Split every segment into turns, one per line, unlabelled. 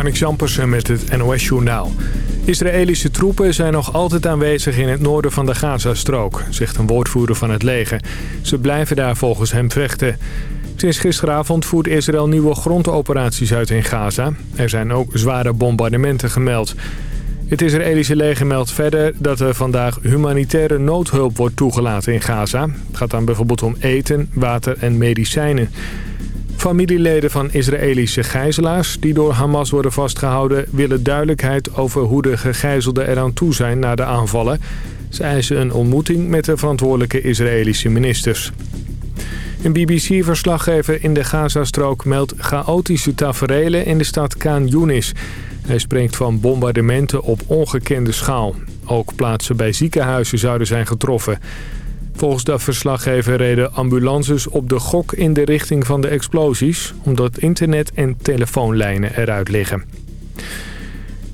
Marnik Jampersen met het NOS-journaal. Israëlische troepen zijn nog altijd aanwezig in het noorden van de Gazastrook, zegt een woordvoerder van het leger. Ze blijven daar volgens hem vechten. Sinds gisteravond voert Israël nieuwe grondoperaties uit in Gaza. Er zijn ook zware bombardementen gemeld. Het Israëlische leger meldt verder dat er vandaag humanitaire noodhulp wordt toegelaten in Gaza. Het gaat dan bijvoorbeeld om eten, water en medicijnen. Familieleden van Israëlische gijzelaars die door Hamas worden vastgehouden... willen duidelijkheid over hoe de gegijzelden eraan toe zijn na de aanvallen. Ze eisen een ontmoeting met de verantwoordelijke Israëlische ministers. Een BBC-verslaggever in de Gazastrook meldt chaotische taferelen in de stad Khan Yunis. Hij spreekt van bombardementen op ongekende schaal. Ook plaatsen bij ziekenhuizen zouden zijn getroffen. Volgens de verslaggever reden ambulances op de gok in de richting van de explosies... omdat internet- en telefoonlijnen eruit liggen.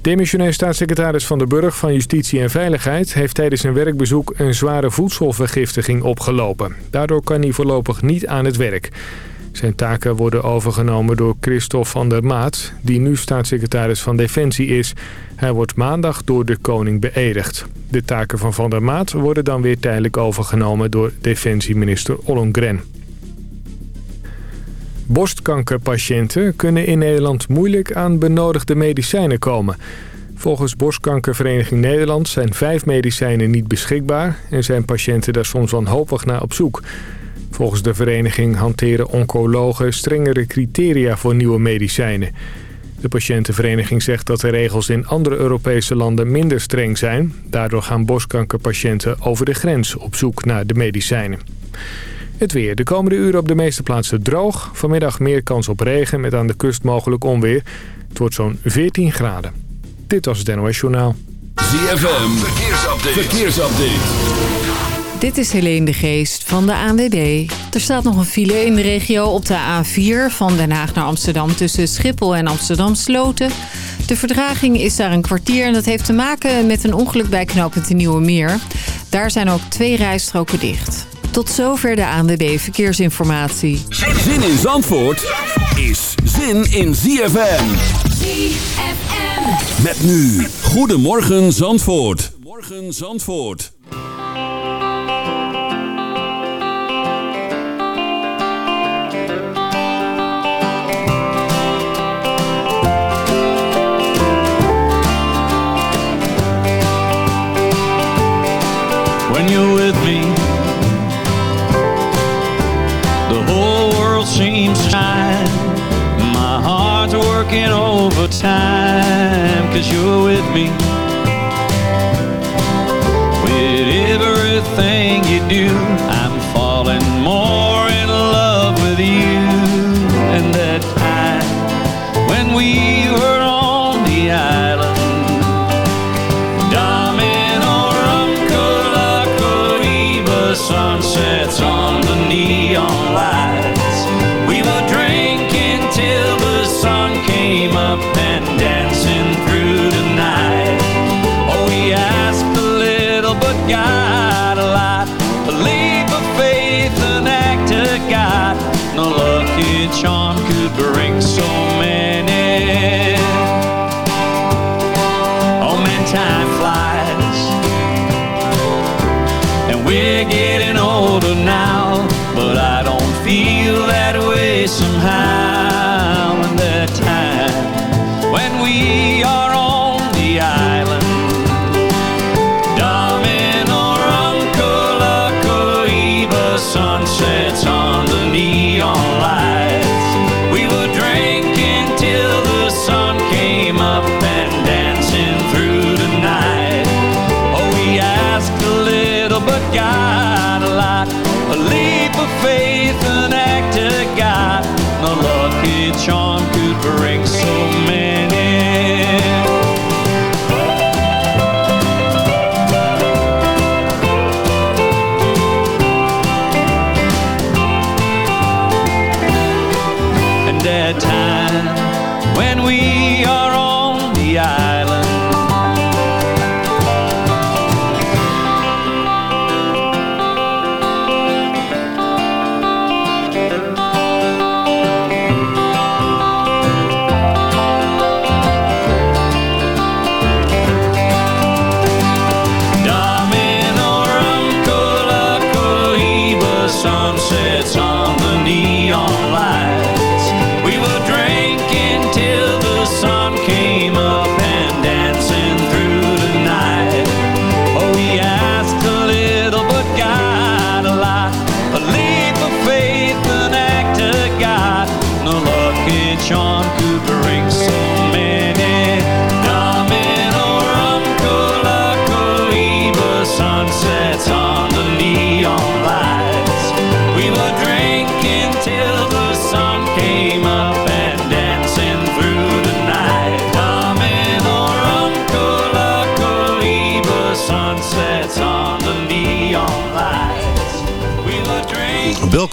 Demissionair staatssecretaris Van der Burg van Justitie en Veiligheid... heeft tijdens een werkbezoek een zware voedselvergiftiging opgelopen. Daardoor kan hij voorlopig niet aan het werk. Zijn taken worden overgenomen door Christophe van der Maat... die nu staatssecretaris van Defensie is. Hij wordt maandag door de koning beëdigd. De taken van Van der Maat worden dan weer tijdelijk overgenomen... door defensieminister Ollongren. Borstkankerpatiënten kunnen in Nederland moeilijk aan benodigde medicijnen komen. Volgens Borstkankervereniging Nederland zijn vijf medicijnen niet beschikbaar... en zijn patiënten daar soms wanhopig naar op zoek... Volgens de vereniging hanteren oncologen strengere criteria voor nieuwe medicijnen. De patiëntenvereniging zegt dat de regels in andere Europese landen minder streng zijn. Daardoor gaan borstkankerpatiënten over de grens op zoek naar de medicijnen. Het weer. De komende uren op de meeste plaatsen droog. Vanmiddag meer kans op regen met aan de kust mogelijk onweer. Het wordt zo'n 14 graden. Dit was het NOS Journaal.
ZFM. Verkeersupdate. Verkeersupdate.
Dit is Helene de Geest van de ANWB. Er staat nog een file in de regio op de A4 van Den Haag naar Amsterdam... tussen Schiphol en Amsterdam Sloten. De verdraging is daar een kwartier en dat heeft te maken met een ongeluk bij knooppunt de Nieuwe Meer. Daar zijn ook twee rijstroken dicht. Tot zover de ANWB Verkeersinformatie.
Zin in Zandvoort is zin in ZFM.
ZFM.
Met nu. Goedemorgen Zandvoort. Morgen Zandvoort.
Me. With everything you do,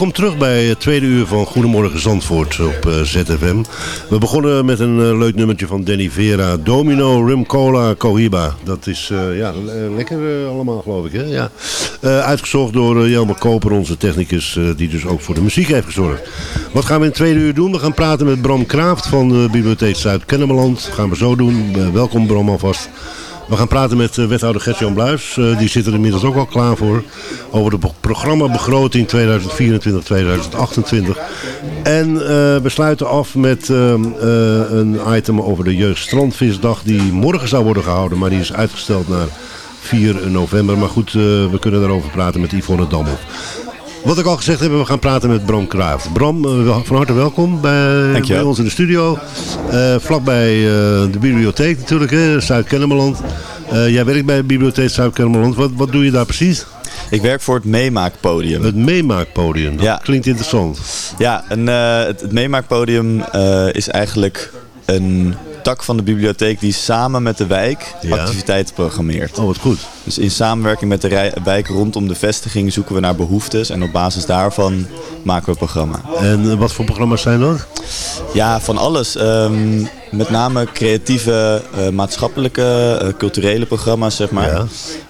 Welkom terug bij het tweede uur van Goedemorgen Zandvoort op eh, ZFM. We begonnen met een eh, leuk nummertje van Danny Vera. Domino, Rim Cola, Cohiba. Dat is eh, ja, le- lekker allemaal geloof ik. Hè? Ja. Uitgezocht door Jelmer Koper, onze technicus, die dus ook voor de muziek heeft gezorgd. Wat gaan we in het tweede uur doen? We gaan praten met Bram Kraaft van de Bibliotheek Zuid-Kennemerland. gaan we zo doen. Welkom Bram alvast. We gaan praten met eh, wethouder Gert-Jan Bluis. Eh, die zit er inmiddels ook al klaar voor. Over de pro- programmabegroting 2024-2028. En eh, we sluiten af met ehm, eh, een item over de Jeugdstrandvisdag. Die morgen zou worden gehouden. Maar die is uitgesteld naar 4 november. Maar goed, we kunnen daarover praten met Yvonne Dammel. Wat ik al gezegd heb, we gaan praten met Bram Kraaf. Bram, eh, van harte welkom bij, bij ons in de studio. Eh vlakbij eh, de bibliotheek natuurlijk, hè, Zuid-Kennemerland. Jij werkt bij de bibliotheek Zuid-Kennemerland. Wat, wat doe je daar precies?
Ik werk voor het Meemaakpodium.
Het meemaakpodium. Dat
Ja.
klinkt interessant.
Ja, eh, het, het Meemaakpodium is eigenlijk een tak van de bibliotheek die samen met de wijk
Ja.
activiteiten programmeert.
Oh, wat goed.
Dus in samenwerking met de wijk rondom de vestiging zoeken we naar behoeftes en op basis daarvan maken we een programma.
En eh, wat voor programma's zijn dat?
Ja, van alles. Ehm, met name creatieve, eh, maatschappelijke, eh, culturele programma's, zeg maar.
Ja.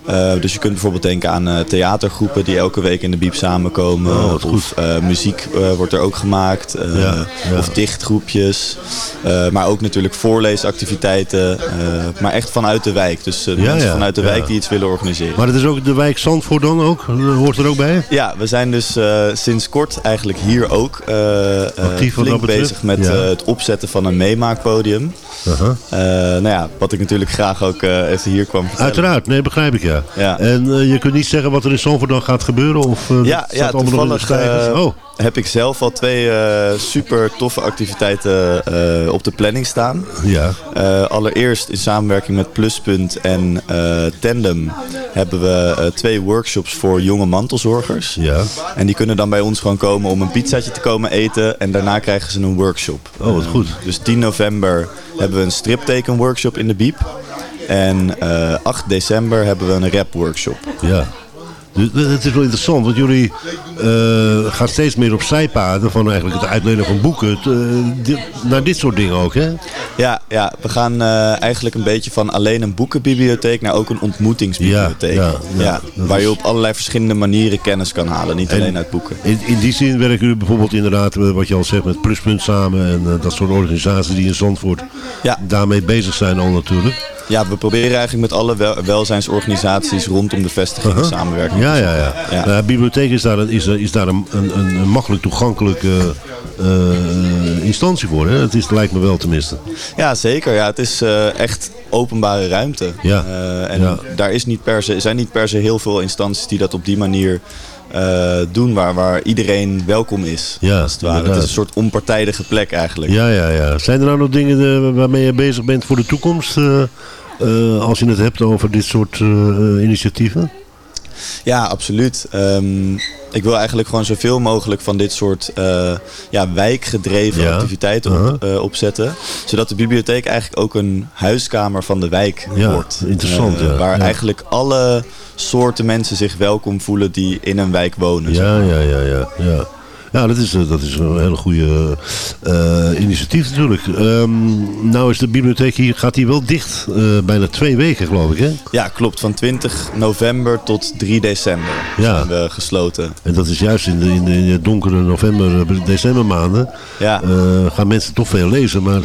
Eh, dus je kunt bijvoorbeeld denken aan theatergroepen die elke week in de Biep samenkomen.
Oh,
of muziek wordt er ook gemaakt.
Ja.
Of dichtgroepjes. Maar ook natuurlijk voorleesactiviteiten. maar echt vanuit de wijk. Dus mensen vanuit de wijk die iets willen organiseren.
Maar het is ook de wijk Zandvoort dan ook? Dat hoort er ook bij?
Ja, we zijn dus sinds kort eigenlijk hier ook
dat
flink bezig met het opzetten van een meemaakpodium. William.
Aha.
Eh, nou ja, wat ik natuurlijk graag ook eh, even hier kwam vertellen.
Uiteraard, nee, begrijp ik ja.
Ja.
En eh, je kunt niet zeggen wat er in Zandvoort dan gaat gebeuren? Of,
Ja, ja toevallig
oh,
heb ik zelf al twee super toffe activiteiten op de planning staan.
ja.
Allereerst in samenwerking met Pluspunt en Tandem hebben we twee workshops voor jonge mantelzorgers.
Ja.
En die kunnen dan bij ons gewoon komen om een pizzaatje te komen eten en daarna krijgen ze een workshop.
Oh, wat goed.
Dus 10 november hebben we een striptekenworkshop in de Biep. En eh, 8 december hebben we een rap workshop.
Ja. Dus het is wel interessant, want jullie eh, gaan steeds meer op zijpaden van eigenlijk het uitlenen van boeken eh, naar dit soort dingen ook, hè?
Ja, ja we gaan eh, eigenlijk een beetje van alleen een boekenbibliotheek naar ook een ontmoetingsbibliotheek.
Ja, ja,
waar je op allerlei verschillende manieren kennis kan halen, niet
En-
alleen uit boeken.
In, in die zin werken jullie bijvoorbeeld inderdaad, wat je al zegt, met Pluspunt samen en dat soort organisaties die in Zandvoort
Ja.
daarmee bezig zijn al natuurlijk.
Ja, we proberen eigenlijk met alle wel- welzijnsorganisaties rondom de vestiging
Uh-huh.
samenwerking
Ja,
te
ja, ja.
Ja.
Nou, bibliotheek is daar, een, is, is daar een, een, een makkelijk toegankelijke eh, instantie voor. Hè? Het is, lijkt me wel tenminste.
Ja, zeker. Ja, het is eh, echt openbare ruimte.
Ja.
Eh, en
Ja.
daar is niet per se, zijn niet per se heel veel instanties die dat op die manier eh, doen, waar, waar iedereen welkom is.
Ja,
als het, ware. het
inderdaad.
is een soort onpartijdige plek eigenlijk.
Ja, ja, ja. Zijn er nou nog dingen eh, waarmee je bezig bent voor de toekomst? eh, als je het hebt over dit soort initiatieven?
Ja, absoluut. Ehm, ik wil eigenlijk gewoon zoveel mogelijk van dit soort eh, ja, wijkgedreven
Ja.
activiteiten op,
Uh-huh.
eh, opzetten. Zodat de bibliotheek eigenlijk ook een huiskamer van de wijk
Ja,
wordt.
interessant,
Eh. Waar eigenlijk alle soorten mensen zich welkom voelen die in een wijk wonen.
Ja, ja, ja, ja. ja. Ja, dat is, eh, dat is een hele goede eh, initiatief natuurlijk. Ehm, nou is de bibliotheek hier, gaat hier wel dicht. eh, bijna twee weken geloof ik, hè?
Ja, klopt. Van 20 november tot 3 december
Ja.
zijn we gesloten.
En dat is juist in de, in de, in de donkere november, december maanden.
Ja.
gaan mensen toch veel lezen. Maar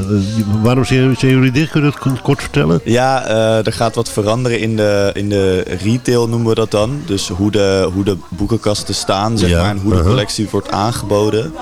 waarom zijn, jullie dicht? Kun je dat kort vertellen?
Ja, er gaat wat veranderen in de, in de retail noemen we dat dan. Dus hoe de, hoe de boekenkasten staan, zeg
Ja,
maar, en hoe de
uh-huh.
collectie wordt aangeboden.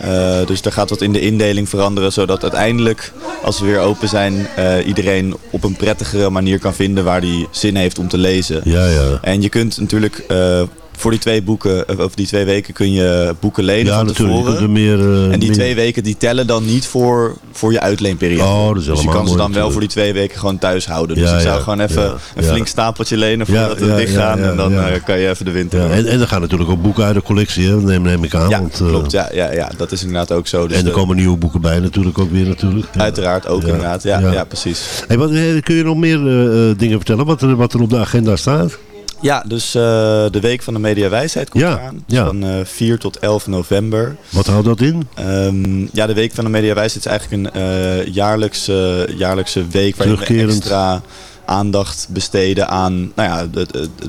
Eh, dus er gaat wat in de indeling veranderen, zodat uiteindelijk, als we weer open zijn, eh, iedereen op een prettigere manier kan vinden waar hij zin heeft om te lezen.
Ja, ja.
En je kunt natuurlijk eh, voor die twee boeken, eh, of die twee weken kun je boeken lenen
Ja,
van tevoren.
er meer, eh,
en die twee weken die tellen dan niet voor, voor je uitleenperiode.
Oh, dat is
dus je kan ze dan wel voor die twee weken gewoon thuis houden. Dus
Ja,
ik zou
ja,
gewoon even een flink stapeltje lenen voordat we dicht gaan. en dan eh, kan je even de winter
en, en er gaan natuurlijk ook boeken uit de collectie, hè? Neem, neem ik aan.
Ja,
want,
klopt. Ja, ja, ja, dat is inderdaad ook zo. Dus
en er
de-
komen nieuwe boeken bij natuurlijk ook weer natuurlijk.
Uiteraard ook inderdaad. Ja,
ja.
precies.
Hey, wat, kun je nog meer dingen vertellen wat er, wat er op de agenda staat?
Ja, dus eh, de Week van de Mediawijsheid komt
Ja,
eraan. Dus
ja.
Van eh 4 tot 11 november.
Wat houdt dat in?
Ehm, ja, de Week van de Mediawijsheid is eigenlijk een eh, jaarlijkse, jaarlijkse week waarin we extra aandacht besteden aan nou ja, de, de, de,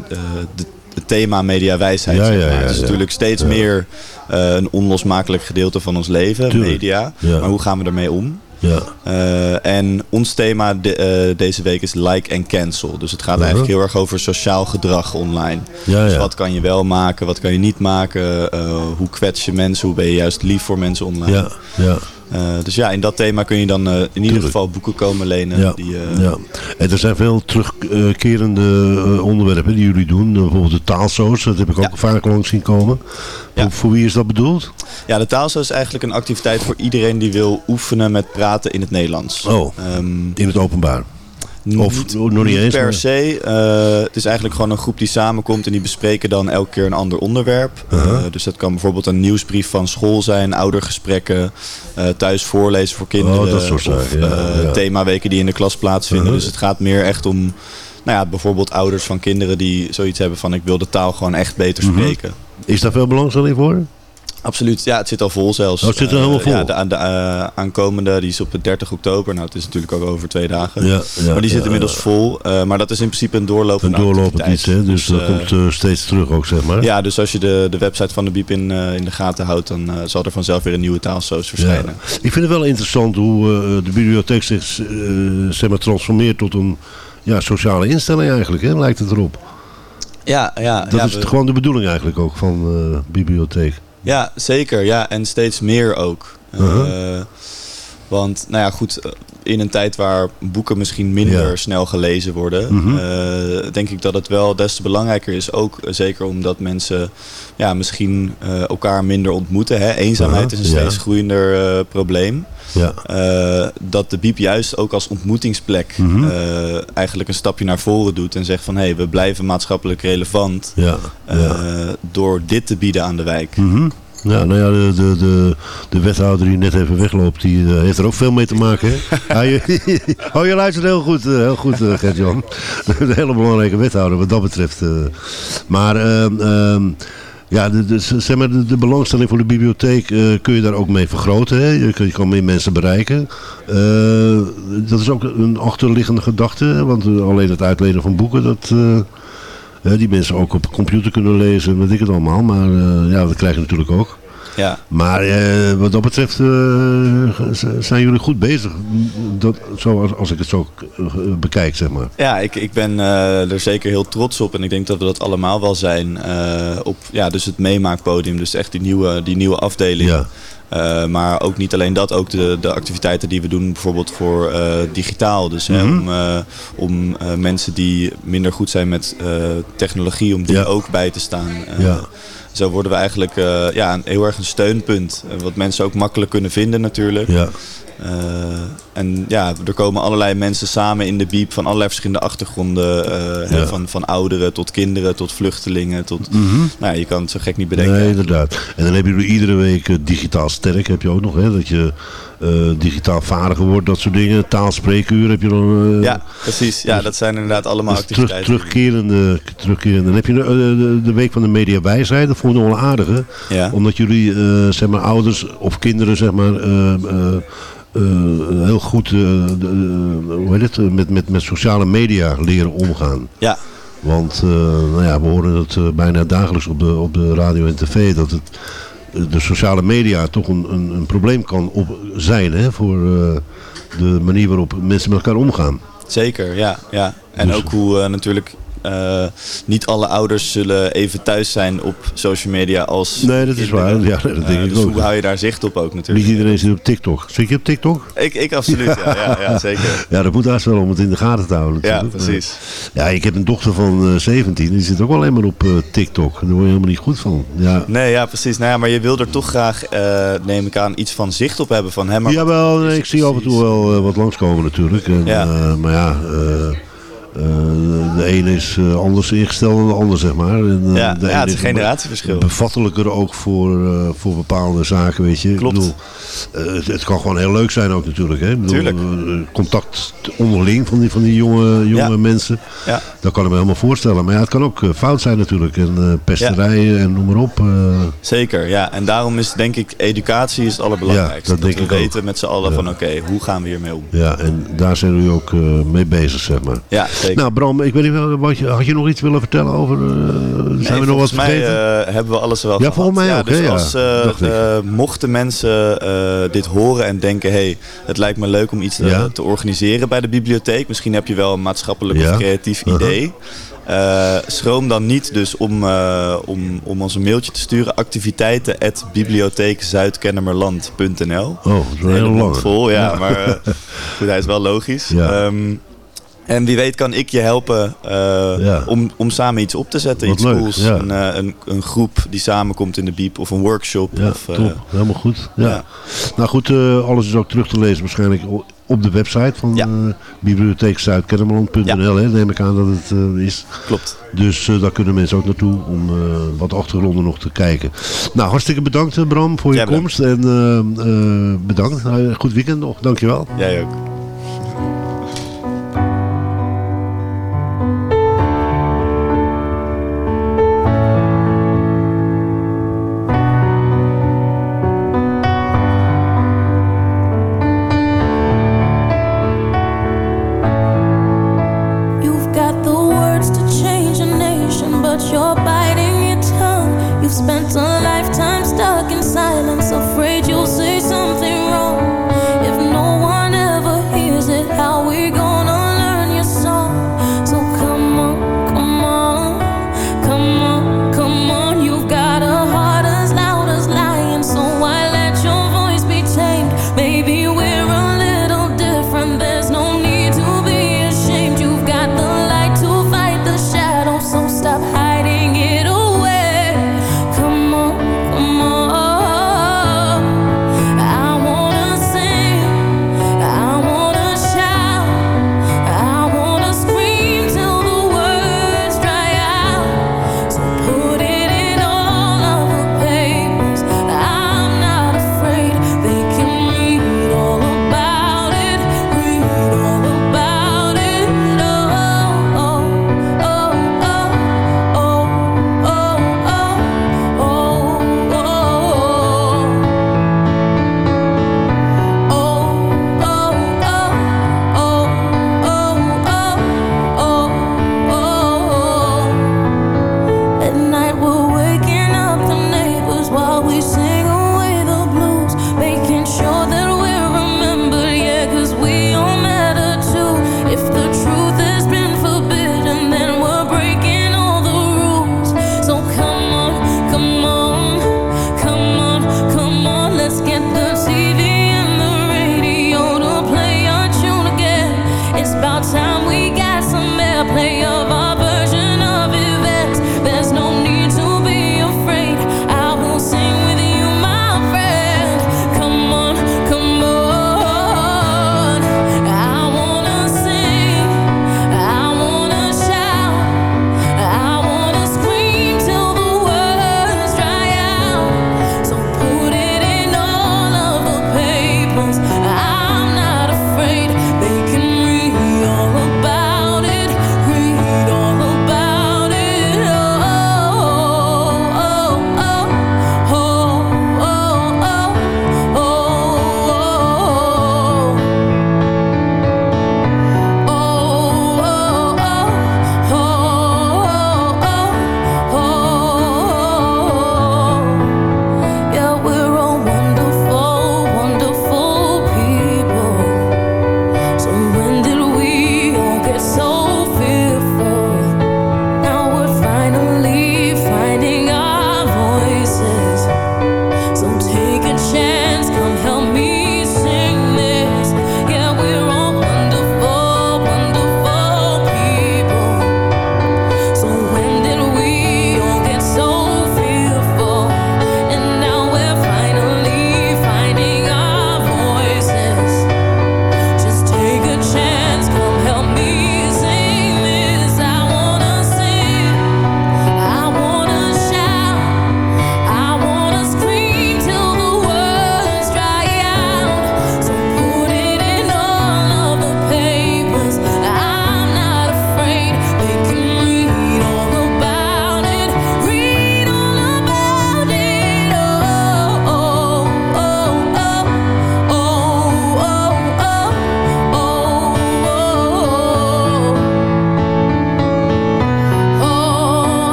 de- het thema mediawijsheid.
Ja, ja, ja,
het is natuurlijk steeds meer een onlosmakelijk gedeelte van ons leven,
Tuurlijk.
media. Maar hoe gaan we ermee om?
Ja.
Eh, en ons thema de- eh, deze week is like and cancel. Dus het gaat eigenlijk heel erg over sociaal gedrag online.
Ja,
Dus
ja.
wat kan je wel maken, wat kan je niet maken? eh, hoe kwets je mensen, hoe ben je juist lief voor mensen online?
Ja, ja,
Eh, dus ja, in dat thema kun je dan eh, in ieder
Tuurlijk.
geval boeken komen lenen.
ja,
Die, eh,
ja. En er zijn veel terugkerende onderwerpen die jullie doen. Bijvoorbeeld de taalsoos, dat heb ik ook
Ja.
vaak langs zien komen.
Ja.
Voor, voor wie is dat bedoeld?
ja, de taalzo is eigenlijk een activiteit voor iedereen die wil oefenen met praten in het Nederlands.
Oh,
Ehm,
in het openbaar. Of
niet,
nog niet eens,
per se. Eh, het is eigenlijk gewoon een groep die samenkomt en die bespreken dan elke keer een ander onderwerp.
Uh-huh.
Eh, dus dat kan bijvoorbeeld een nieuwsbrief van school zijn, oudergesprekken, eh, thuis voorlezen voor kinderen.
Oh, dat soort
of
zaken, ja, ja.
themaweken die in de klas plaatsvinden.
Uh-huh.
Dus het gaat meer echt om nou ja, bijvoorbeeld ouders van kinderen die zoiets hebben van ik wil de taal gewoon echt beter
Mhm.
spreken.
Is daar veel belangstelling voor?
Absoluut, ja, het zit al vol zelfs.
Oh, het zit er
Eh,
helemaal vol?
Ja, de, de eh, aankomende, die is op het 30 oktober. Nou, het is natuurlijk ook over twee dagen.
Ja, ja,
maar die zit inmiddels vol. Eh, maar dat is in principe een
Een
doorlopende
doorlopend iets, hè? Dus, dat
eh,
komt eh, steeds terug ook, zeg maar.
Ja, dus als je de, de website van de Biep in, eh, in de gaten houdt, dan eh, zal er vanzelf weer een nieuwe taalsoos verschijnen.
Ja. Ik vind het wel interessant hoe eh, de bibliotheek zich eh, zeg maar, transformeert tot een ja, sociale instelling eigenlijk, hè? lijkt het erop.
Ja, ja,
Dat
ja,
is
we-
gewoon de bedoeling eigenlijk ook van de bibliotheek.
Ja, zeker. Ja, en steeds meer ook. Eh,
Uh-huh.
want, nou ja, goed, eh, in een tijd waar boeken misschien minder
Ja.
snel gelezen worden,
Mhm.
eh, denk ik dat het wel des te belangrijker is. Ook eh, zeker omdat mensen ja, misschien eh, elkaar minder ontmoeten. Hè? Eenzaamheid is een steeds
ja.
groeiender probleem.
Ja.
Dat de Biep juist ook als ontmoetingsplek
Mhm.
eigenlijk een stapje naar voren doet en zegt van hé, hey, we blijven maatschappelijk relevant door dit te bieden aan de wijk.
Mhm. Ja, nou ja, de, de, de, de wethouder die net even wegloopt, die eh, heeft er ook veel mee te maken. Hè? Je, oh, je luistert heel goed, eh, heel goed eh, Gert-Jan. Een hele belangrijke wethouder wat dat betreft. Maar ehm, ehm, ja, de, de, zeg maar, de, de belangstelling voor de bibliotheek kun je daar ook mee vergroten. Hè? Je, je kan meer mensen bereiken. Dat is ook een achterliggende gedachte. Want alleen het uitlenen van boeken, dat... die mensen ook op computer kunnen lezen, weet ik het allemaal. Maar eh, ja, dat krijgen natuurlijk ook.
Ja,
Maar eh, wat dat betreft eh, zijn jullie goed bezig. Dat, zoals als ik het zo bekijk, zeg maar.
ja ik, ik ben er zeker heel trots op en ik denk dat we dat allemaal wel zijn. op ja, dus het meemaakpodium, dus echt die nieuwe, die nieuwe afdeling.
Ja,
Eh, maar ook niet alleen dat, ook de, de activiteiten die we doen bijvoorbeeld voor eh, digitaal. Dus hè,
Mhm.
om, eh, om mensen die minder goed zijn met technologie, om die
Ja.
ook bij te staan.
Ja.
Zo worden we eigenlijk ja, een, heel erg een steunpunt. wat mensen ook makkelijk kunnen vinden natuurlijk.
ja,
en ja, er komen allerlei mensen samen in de biep van allerlei verschillende achtergronden. eh,
Ja.
van, van ouderen tot kinderen, tot vluchtelingen. Tot,
Mhm.
nou, ja, je kan het zo gek niet bedenken.
Nee, inderdaad. En dan hebben jullie iedere week eh, digitaal sterk, heb je ook nog. Hè? Dat je eh, digitaal vaardiger wordt, dat soort dingen. Taalspreekuur heb je dan. eh,
Ja, precies. Ja, dat zijn inderdaad allemaal
dus terug,
activiteiten.
terugkerende, terugkerende. Dan heb je de, eh, de, de week van de mediawijsheid. Dat vond ik wel aardige.
Ja.
Omdat jullie, eh, zeg maar, ouders of kinderen, zeg maar, eh, eh, eh, heel goed, eh, hoe heet het, eh, met, met, met sociale media leren omgaan.
Ja,
Want, eh, nou ja, we horen het eh, bijna dagelijks op de, op de radio en tv, dat het, eh, de sociale media toch een, een, een probleem kan op zijn, hè, voor eh, de manier waarop mensen met elkaar omgaan.
zeker. Ja, ja. En
Dus-
ook hoe eh, natuurlijk
eh, niet alle ouders zullen even thuis zijn op social media als
Nee, dat is
kinderen.
waar. Ja, dat denk
Eh,
ik
dus
ook.
hoe hou je daar zicht op ook natuurlijk?
Niet iedereen zit op TikTok. Zit je op TikTok?
Ik, ik absoluut, ja. ja, ja, zeker.
Ja, dat moet haast wel om het in de gaten te houden.
Ja,
natuurlijk.
precies.
Ja, ik heb een dochter van eh, 17. Die zit ook alleen maar op eh, TikTok. Daar word je helemaal niet goed van. Ja.
Nee, ja, precies. Nou ja, maar je wil er toch graag, eh, neem ik aan, iets van zicht op hebben van hem.
Jawel, ik zie af en toe wel eh, wat langskomen natuurlijk. En,
Ja.
eh, maar ja, eh, de ene is eh, anders ingesteld dan de ander, zeg maar. En, eh,
Ja,
de
ja, het is een generatieverschil.
Bevattelijker ook voor, voor bepaalde zaken, weet je.
Klopt.
Ik bedoel, het, het kan gewoon heel leuk zijn ook natuurlijk. Hè? Ik bedoel,
Tuurlijk.
contact onderling van die, van die jonge, jonge
Ja.
mensen.
Ja.
Dat kan ik me helemaal voorstellen. Maar ja, het kan ook fout zijn natuurlijk. En pesterijen en noem maar op.
Zeker, ja. En daarom is denk ik educatie is het allerbelangrijkste.
Dat denk
we
ik ook.
weten met z'n allen van oké, hoe gaan we hiermee om?
ja, en daar zijn jullie ook mee bezig, zeg maar.
Ja, zeker.
Nou Bram, ik weet niet, wel, wat je, had je nog iets willen vertellen over... eh, zijn we nog wat
volgens mij
vergeten?
eh, hebben we alles wel
Ja,
gehad.
volgens mij ook,
Dus
hè, ja.
als, eh, mochten mensen dit horen en denken... hey, het lijkt me leuk om iets te, organiseren bij de bibliotheek. Misschien heb je wel een maatschappelijk of creatief
Uh-huh.
idee. Schroom dan niet dus om, om, om ons een mailtje te sturen. Activiteiten at bibliotheekzuidkennemerland.nl
oh, dat is wel heel lang.
vol, ja, maar goed, hij is wel logisch.
Ja.
Ehm, en wie weet kan ik je helpen eh,
Ja.
om, om samen iets op te zetten.
Wat
iets
leuk,
cools.
ja.
Een, eh, een, een groep die samenkomt in de biep of een workshop.
Ja,
of, eh,
top. Helemaal goed. Ja.
ja.
Nou goed, alles is ook terug te lezen waarschijnlijk op de website van
Ja.
bibliotheekzuidkennemerland.nl. Neem ik aan dat het is.
Klopt.
Dus daar kunnen mensen ook naartoe om wat achtergronden nog te kijken. Nou, hartstikke bedankt Bram voor je komst. En bedankt. Eh, goed weekend nog. Dankjewel.
Jij ook.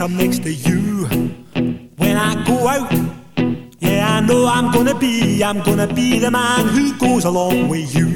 Up
next to you. When I go out, yeah, I know I'm gonna be, I'm gonna be the man who goes along with you.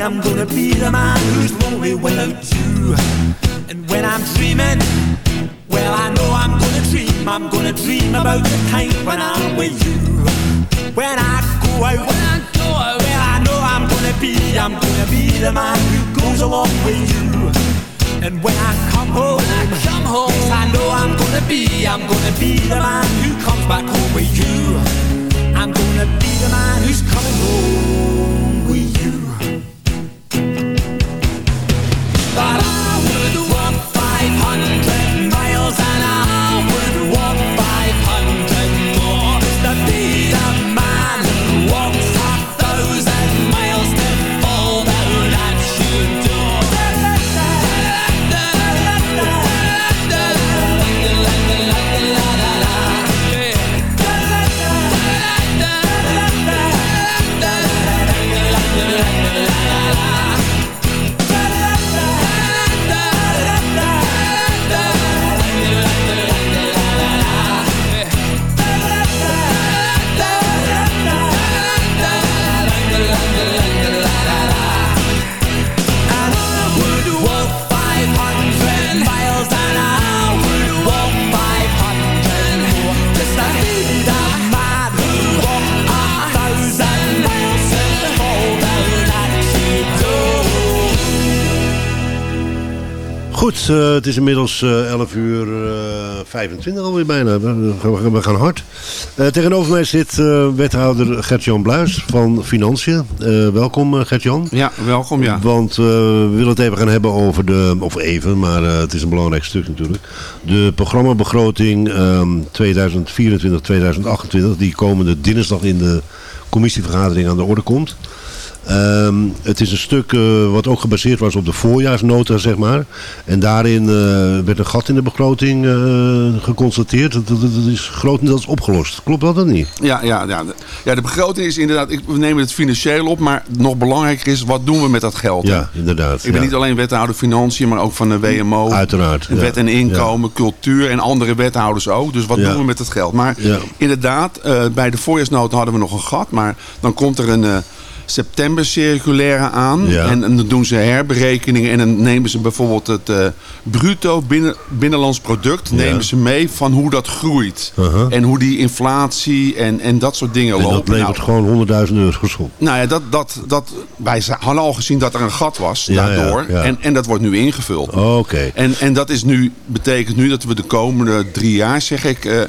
I'm gonna be the man who's lonely without you. And when I'm dreaming, well I know I'm gonna dream, I'm gonna dream about the time when I'm with you. When I go out, when I go out, well I know I'm gonna be, I'm gonna be the man who goes along with you. And when I come home, when I come home, yes, I know I'm gonna be, I'm gonna be the man who comes back home with you. I'm gonna be the man who's coming home with you. But I would walk 500
het is inmiddels eh 11 uur eh 25 alweer bijna. We, gaan hard. Eh, tegenover mij zit eh, wethouder Gert-Jan Bluis van Financiën. Eh, welkom eh, Gert-Jan.
Ja, welkom ja.
Want eh, we willen het even gaan hebben over de, of even, maar eh, het is een belangrijk stuk natuurlijk. De programmabegroting ehm 2024-2028 die komende dinsdag in de commissievergadering aan de orde komt. Ehm, het is een stuk eh, wat ook gebaseerd was op de voorjaarsnota, zeg maar. En daarin eh, werd een gat in de begroting eh, geconstateerd. Dat, dat, dat is grotendeels opgelost. Klopt dat dan niet?
Ja, ja, ja. De, ja, de begroting is inderdaad, ik, we nemen het financieel op, maar nog belangrijker is, wat doen we met dat geld?
Ja, inderdaad.
Ik ben
ja.
niet alleen wethouder financiën, maar ook van de WMO.
Uiteraard. ja.
Wet en inkomen, cultuur en andere wethouders ook. Dus wat doen we met het geld? Maar inderdaad, bij de voorjaarsnota hadden we nog een gat. Maar dan komt er een september circulaire aan.
Ja.
En, en dan doen ze herberekeningen. En dan nemen ze bijvoorbeeld het eh, bruto binnen, binnenlands product.
Ja.
Nemen ze mee van hoe dat groeit.
Uh-huh.
En hoe die inflatie en, en dat soort dingen
En
lopen.
dat levert
Nou,
gewoon 100.000 euro op.
nou ja, dat, dat, dat, wij hadden al gezien dat er een gat was
Ja,
daardoor. En, en dat wordt nu ingevuld.
Oké.
En, en dat is nu, betekent nu dat we de komende drie jaar, zeg ik, eh, eh,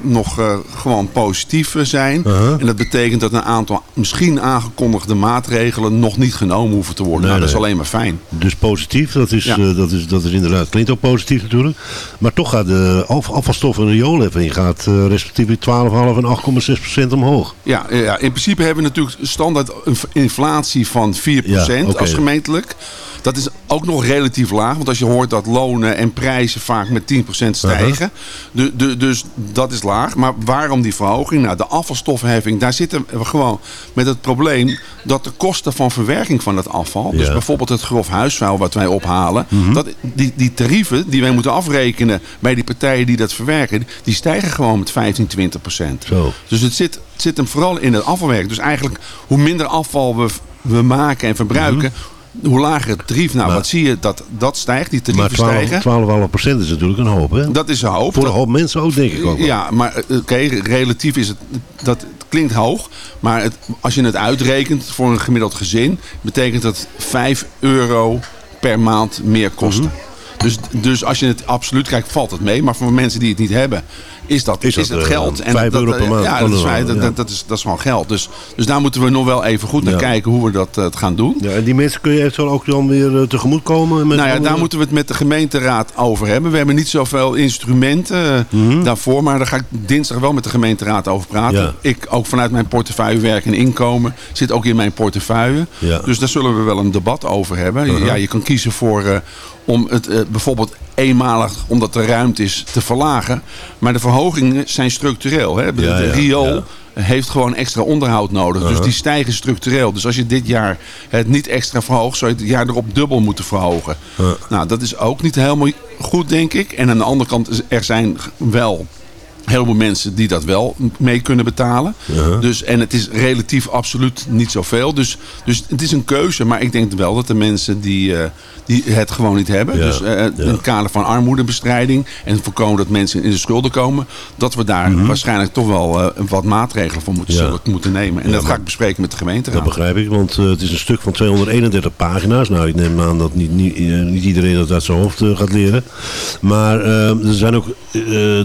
nog gewoon positief zijn.
Uh-huh.
En dat betekent dat een aantal misschien aangekondigde aangekondigde maatregelen nog niet genomen hoeven te worden.
Nee,
nou, dat is alleen maar fijn.
Dus positief, dat is,
Ja.
eh, dat, is, dat is inderdaad, klinkt ook positief natuurlijk. Maar toch gaat de af, afvalstof en rioolheffing gaat eh, respectievelijk 12,5 en 8,6 procent omhoog.
Ja, ja, in principe hebben we natuurlijk standaard een inflatie van 4%
Ja, oké.
als gemeentelijk. Dat is ook nog relatief laag. Want als je hoort dat lonen en prijzen vaak met 10% stijgen. Du- dus dat is laag. Maar waarom die verhoging? Nou, de afvalstoffenheffing. Daar zitten we gewoon met het probleem dat de kosten van verwerking van het afval. Dus bijvoorbeeld het grof huisvuil wat wij ophalen. dat, die, die tarieven die wij moeten afrekenen bij die partijen die dat verwerken. Die stijgen gewoon met 15, 20%.
Zo.
Dus het zit, het zit hem vooral in het afvalwerk. Dus eigenlijk hoe minder afval we, we maken en verbruiken, hoe lager het tarief. Nou,
Maar-
wat zie je? Dat, dat stijgt, die
Maar
tarieven
12
stijgen.
12,5 procent is natuurlijk een hoop, hè?
Dat is een hoop.
Voor een
Dat-
hoop mensen ook, denk ik ook. wel.
ja, maar eh, oké, relatief is het, dat het klinkt hoog. Maar het, als je het uitrekent voor een gemiddeld gezin, betekent dat 5 euro per maand meer kosten.
Mhm.
Dus, dus als je het absoluut kijkt, valt het mee. Maar voor mensen die het niet hebben, is dat,
Is
is
dat, eh,
geld.
vijf
dat,
euro per maand
Ja, dat is, dat, dat, is, dat is gewoon geld. Dus, dus daar moeten we nog wel even goed naar
Ja.
kijken hoe we dat eh, gaan doen.
Ja, en die mensen kun je eventueel ook dan weer eh, tegemoet komen? Met
Nou ja,
andere-
daar moeten we het met de gemeenteraad over hebben. We hebben niet zoveel instrumenten eh, daarvoor, maar daar ga ik dinsdag wel met de gemeenteraad over praten.
Mhm. Ja.
Ik ook vanuit mijn portefeuille werk en inkomen zit ook in mijn portefeuille.
Uh-huh.
Dus daar zullen we wel een debat over hebben. Ja, je kan kiezen voor eh, om het eh, bijvoorbeeld eenmalig, omdat er ruimte is, te verlagen. Maar de verhogingen zijn structureel. Hè?
Ja,
de
ja,
riool
ja.
heeft gewoon extra onderhoud nodig. Dus die stijgen structureel. Dus als je dit jaar het niet extra verhoogt, zou je het jaar erop dubbel moeten verhogen. Nou, dat is ook niet helemaal goed, denk ik. En aan de andere kant, er zijn wel een heleboel mensen die dat wel mee kunnen betalen. Dus, en het is relatief absoluut niet zoveel. Dus, dus het is een keuze. Maar ik denk wel dat de mensen die, eh, die het gewoon niet hebben.
Ja,
Dus eh, in het kader van armoedebestrijding. En voorkomen dat mensen in de schulden komen. Dat we daar waarschijnlijk toch wel eh, wat maatregelen voor moeten,
Ja.
moeten nemen. En
Ja,
dat ga ik bespreken met de gemeenteraad.
Dat begrijp ik, want het is een stuk van 231 pagina's. Nou, ik neem aan dat niet, niet, niet iedereen dat uit zijn hoofd gaat leren. Maar er zijn ook,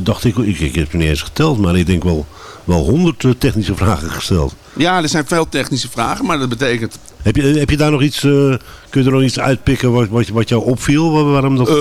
dacht ik, ik, ik heb het niet eens geteld, maar ik denk wel, wel 100 eh, technische vragen gesteld.
Ja, er zijn veel technische vragen. Maar dat betekent
Heb je, heb je daar nog iets, eh, kun je er nog iets uitpikken wat, wat, wat jou opviel? Waar- Waarom dat?
Eh,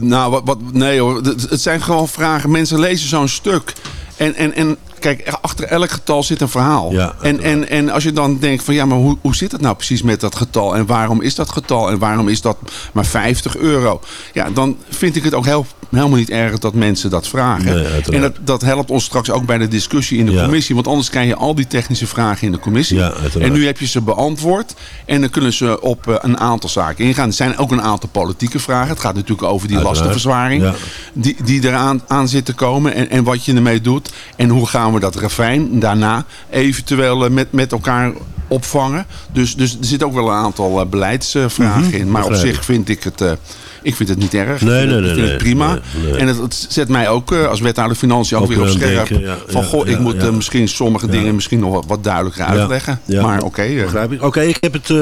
nou, wat, wat, nee hoor. Het, het zijn gewoon vragen. Mensen lezen zo'n stuk. En, en, en kijk, achter elk getal zit een verhaal.
Ja,
en, en, en als je dan denkt van ja, maar hoe, hoe zit het nou precies met dat getal? En waarom is dat getal? En waarom is dat maar 50 euro? Ja, dan vind ik het ook heel, helemaal niet erg dat mensen dat vragen.
Nee,
en dat, dat helpt ons straks ook bij de discussie in de
Ja.
commissie. Want anders krijg je al die technische vragen in de commissie.
Ja,
en nu heb je ze beantwoord. En dan kunnen ze op eh, een aantal zaken ingaan. Er zijn ook een aantal politieke vragen. Het gaat natuurlijk over die
Uiteraard.
lastenverzwaring.
Ja.
Die, die eraan aan zit te komen. En, en wat je ermee doet. En hoe gaan we dat ravijn daarna eventueel eh, met, met elkaar opvangen. Dus, dus er zit ook wel een aantal eh, beleidsvragen in. Maar op
Mhm,
zich vind ik het... ik vind het niet erg.
Nee,
ik vind,
nee,
ik vind het prima. En het, het zet mij ook eh, als wethouder financiën ook,
Ook
weer op scherp.
denken,
van goh, ik moet eh, misschien sommige dingen misschien nog wat, duidelijker uitleggen. Maar oké. eh,
Begrijp ik. Oké, ik heb het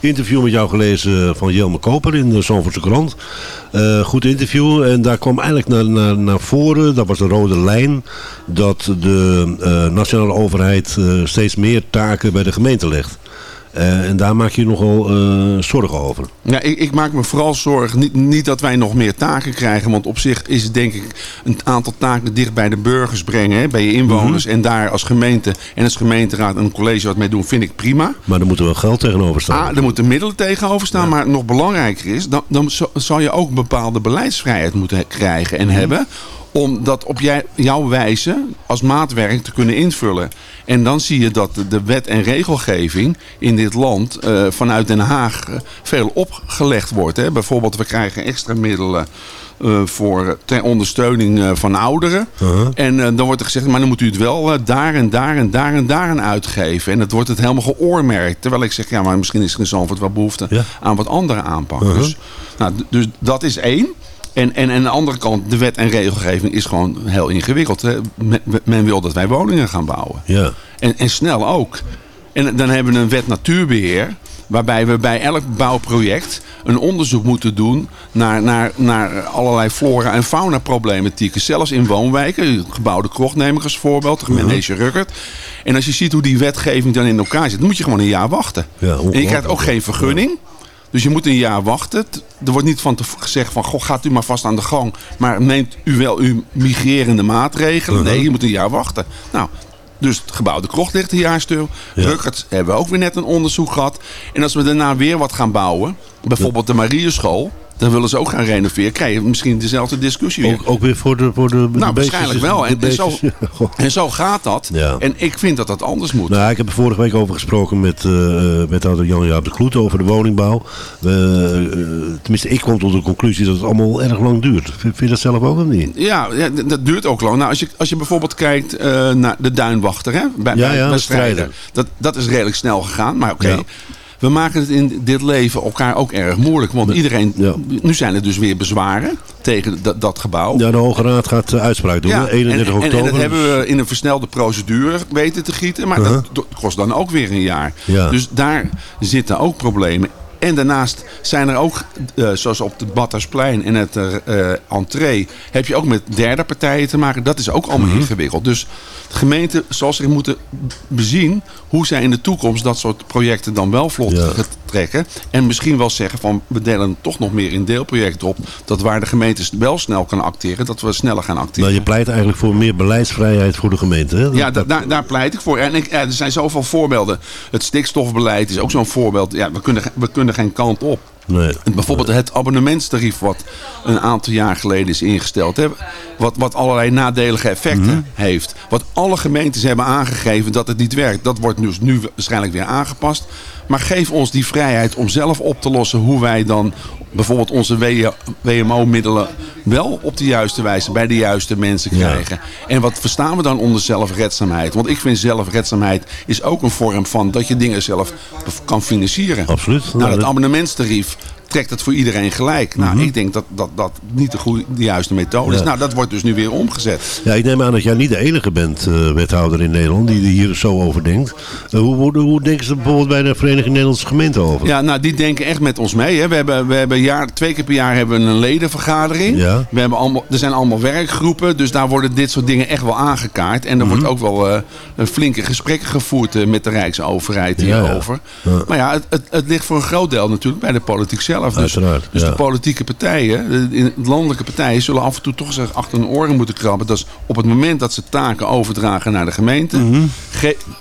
interview met jou gelezen van Jelme Koper in de Zandvoortse krant. Goed interview. En daar kwam eigenlijk naar, naar, naar voren, dat was de rode lijn, dat de nationale overheid steeds meer taken bij de gemeente legt. Eh, en daar maak je nogal eh, zorgen over.
Ja, ik, ik maak me vooral zorgen. Niet, niet dat wij nog meer taken krijgen. Want op zich is het denk ik een aantal taken dicht bij de burgers brengen. Hè, bij je inwoners.
Mhm.
En daar als gemeente en als gemeenteraad en een college wat mee doen. Vind ik prima.
Maar er moet er wel geld tegenover staan.
Ah, er moeten middelen tegenover staan. Maar nog belangrijker is. Dan, dan zal je ook bepaalde beleidsvrijheid moeten krijgen en hebben. Om dat op jij, jouw wijze als maatwerk te kunnen invullen. En dan zie je dat de- wet en regelgeving in dit land eh, vanuit Den Haag eh, veel opgelegd wordt. Hè. Bijvoorbeeld we krijgen extra middelen eh, voor, ter ondersteuning van ouderen. En eh, dan wordt er gezegd, maar dan moet u het wel daar en daar en daar en daar aan uitgeven. En dat wordt het helemaal geoormerkt. Terwijl ik zeg, ja, maar misschien is er in Zandvoort wel behoefte
Ja.
aan wat andere aanpak. dus, nou, dus dat is één. En, en aan de andere kant, de wet en regelgeving is gewoon heel ingewikkeld. Hè. Men, men wil dat wij woningen gaan bouwen.
Ja.
En, en snel ook. En dan hebben we een wet natuurbeheer. Waarbij we bij elk bouwproject een onderzoek moeten doen naar, naar, naar allerlei flora- en fauna-problematieken. Zelfs in woonwijken. Gebouwde krocht neem ik als voorbeeld. De Manege Ruckert. En als je ziet hoe die wetgeving dan in elkaar zit, dan moet je gewoon een jaar wachten.
Ja,
en je krijgt ook geen vergunning. Dus je moet een jaar wachten. Er wordt niet van te gezegd van, goh, gaat u maar vast aan de gang. Maar neemt u wel uw migrerende maatregelen? Nee, je moet een jaar wachten. Nou, dus het gebouw de krocht ligt een jaar stil. Ruckert hebben we ook weer net een onderzoek gehad. En als we daarna weer wat gaan bouwen, bijvoorbeeld de Marieschool... dan willen ze ook gaan renoveren. Krijg je misschien dezelfde discussie weer.
Ook, ook weer voor de, voor de, de
nou,
beestjes,
waarschijnlijk wel. En, en, zo, en zo gaat dat.
Ja.
En ik vind dat dat anders moet.
Nou, ik heb er vorige week over gesproken met uh, wethouder Jan-Jaap de Kloet over de woningbouw. Uh, tenminste, ik kom tot de conclusie dat het allemaal erg lang duurt. Vind, je dat zelf ook of niet?
Ja, ja dat duurt ook lang. Nou, als, je, als je bijvoorbeeld kijkt uh, naar de duinwachter, hè, bij,
Ja,
bij,
ja,
bij
strijder.
Dat, dat is redelijk snel gegaan, maar oké.
Ja.
We maken het in dit leven elkaar ook erg moeilijk. Want iedereen,
Ja.
nu zijn er dus weer bezwaren tegen dat, dat gebouw.
Ja, de Hoge Raad gaat uh, uitspraak doen,
Ja,
hè? 31
en,
oktober.
En, dat hebben we in een versnelde procedure weten te gieten. Maar
Uh-huh.
dat do- kost dan ook weer een jaar.
Ja.
Dus daar zitten ook problemen. En daarnaast zijn er ook, eh, zoals op het Battersplein en het eh, entree... heb je ook met derde partijen te maken. Dat is ook allemaal
Mhm.
ingewikkeld. Dus de gemeente zal zich moeten bezien... hoe zij in de toekomst dat soort projecten dan wel vlot
Ja.
trekken. En misschien wel zeggen van we delen toch nog meer in deelprojecten op. Dat waar de gemeentes wel snel kunnen acteren, dat we sneller gaan acteren.
Nou, je pleit eigenlijk voor meer beleidsvrijheid voor de gemeente. Hè? Dat-
Ja, da- daar, daar pleit ik voor. En ik, ja, er zijn zoveel voorbeelden. Het stikstofbeleid is ook zo'n voorbeeld. Ja, we, kunnen, we kunnen geen kant op.
nee.
Bijvoorbeeld het abonnementstarief wat een aantal jaar geleden is ingesteld. Hè, wat, wat allerlei nadelige effecten
Mhm.
heeft. Wat alle gemeentes hebben aangegeven dat het niet werkt. Dat wordt dus nu waarschijnlijk weer aangepast. Maar geef ons die vrijheid om zelf op te lossen hoe wij dan bijvoorbeeld onze WMO-middelen wel op de juiste wijze bij de juiste mensen
Ja.
krijgen. En wat verstaan we dan onder zelfredzaamheid? Want ik vind zelfredzaamheid is ook een vorm van dat je dingen zelf kan financieren.
Absoluut.
Nou, dat- abonnementstarief trekt het voor iedereen gelijk. Nou, ik denk dat dat, dat niet de, goede, de juiste methode is. Nou, dat wordt dus nu weer omgezet.
Ja, ik neem aan dat jij niet de enige bent, eh, wethouder in Nederland, die er hier zo over denkt. Eh, hoe, hoe, hoe denken ze bijvoorbeeld bij de Vereniging Nederlandse Gemeenten over?
Ja, nou, die denken echt met ons mee. Hè. We hebben, we hebben jaar, twee keer per jaar hebben we een ledenvergadering.
Ja.
We hebben allemaal, er zijn allemaal werkgroepen, dus daar worden dit soort dingen echt wel aangekaart. En er wordt
Mhm.
ook wel eh, een flinke gesprekken gevoerd met de Rijksoverheid hierover.
Ja.
Maar ja, het, het, het ligt voor een groot deel natuurlijk bij de politiek zelf. Dus, dus de politieke partijen, de, landelijke partijen, zullen af en toe toch zich achter hun oren moeten krabben. Dat is op het moment dat ze taken overdragen naar de gemeente.
Mhm.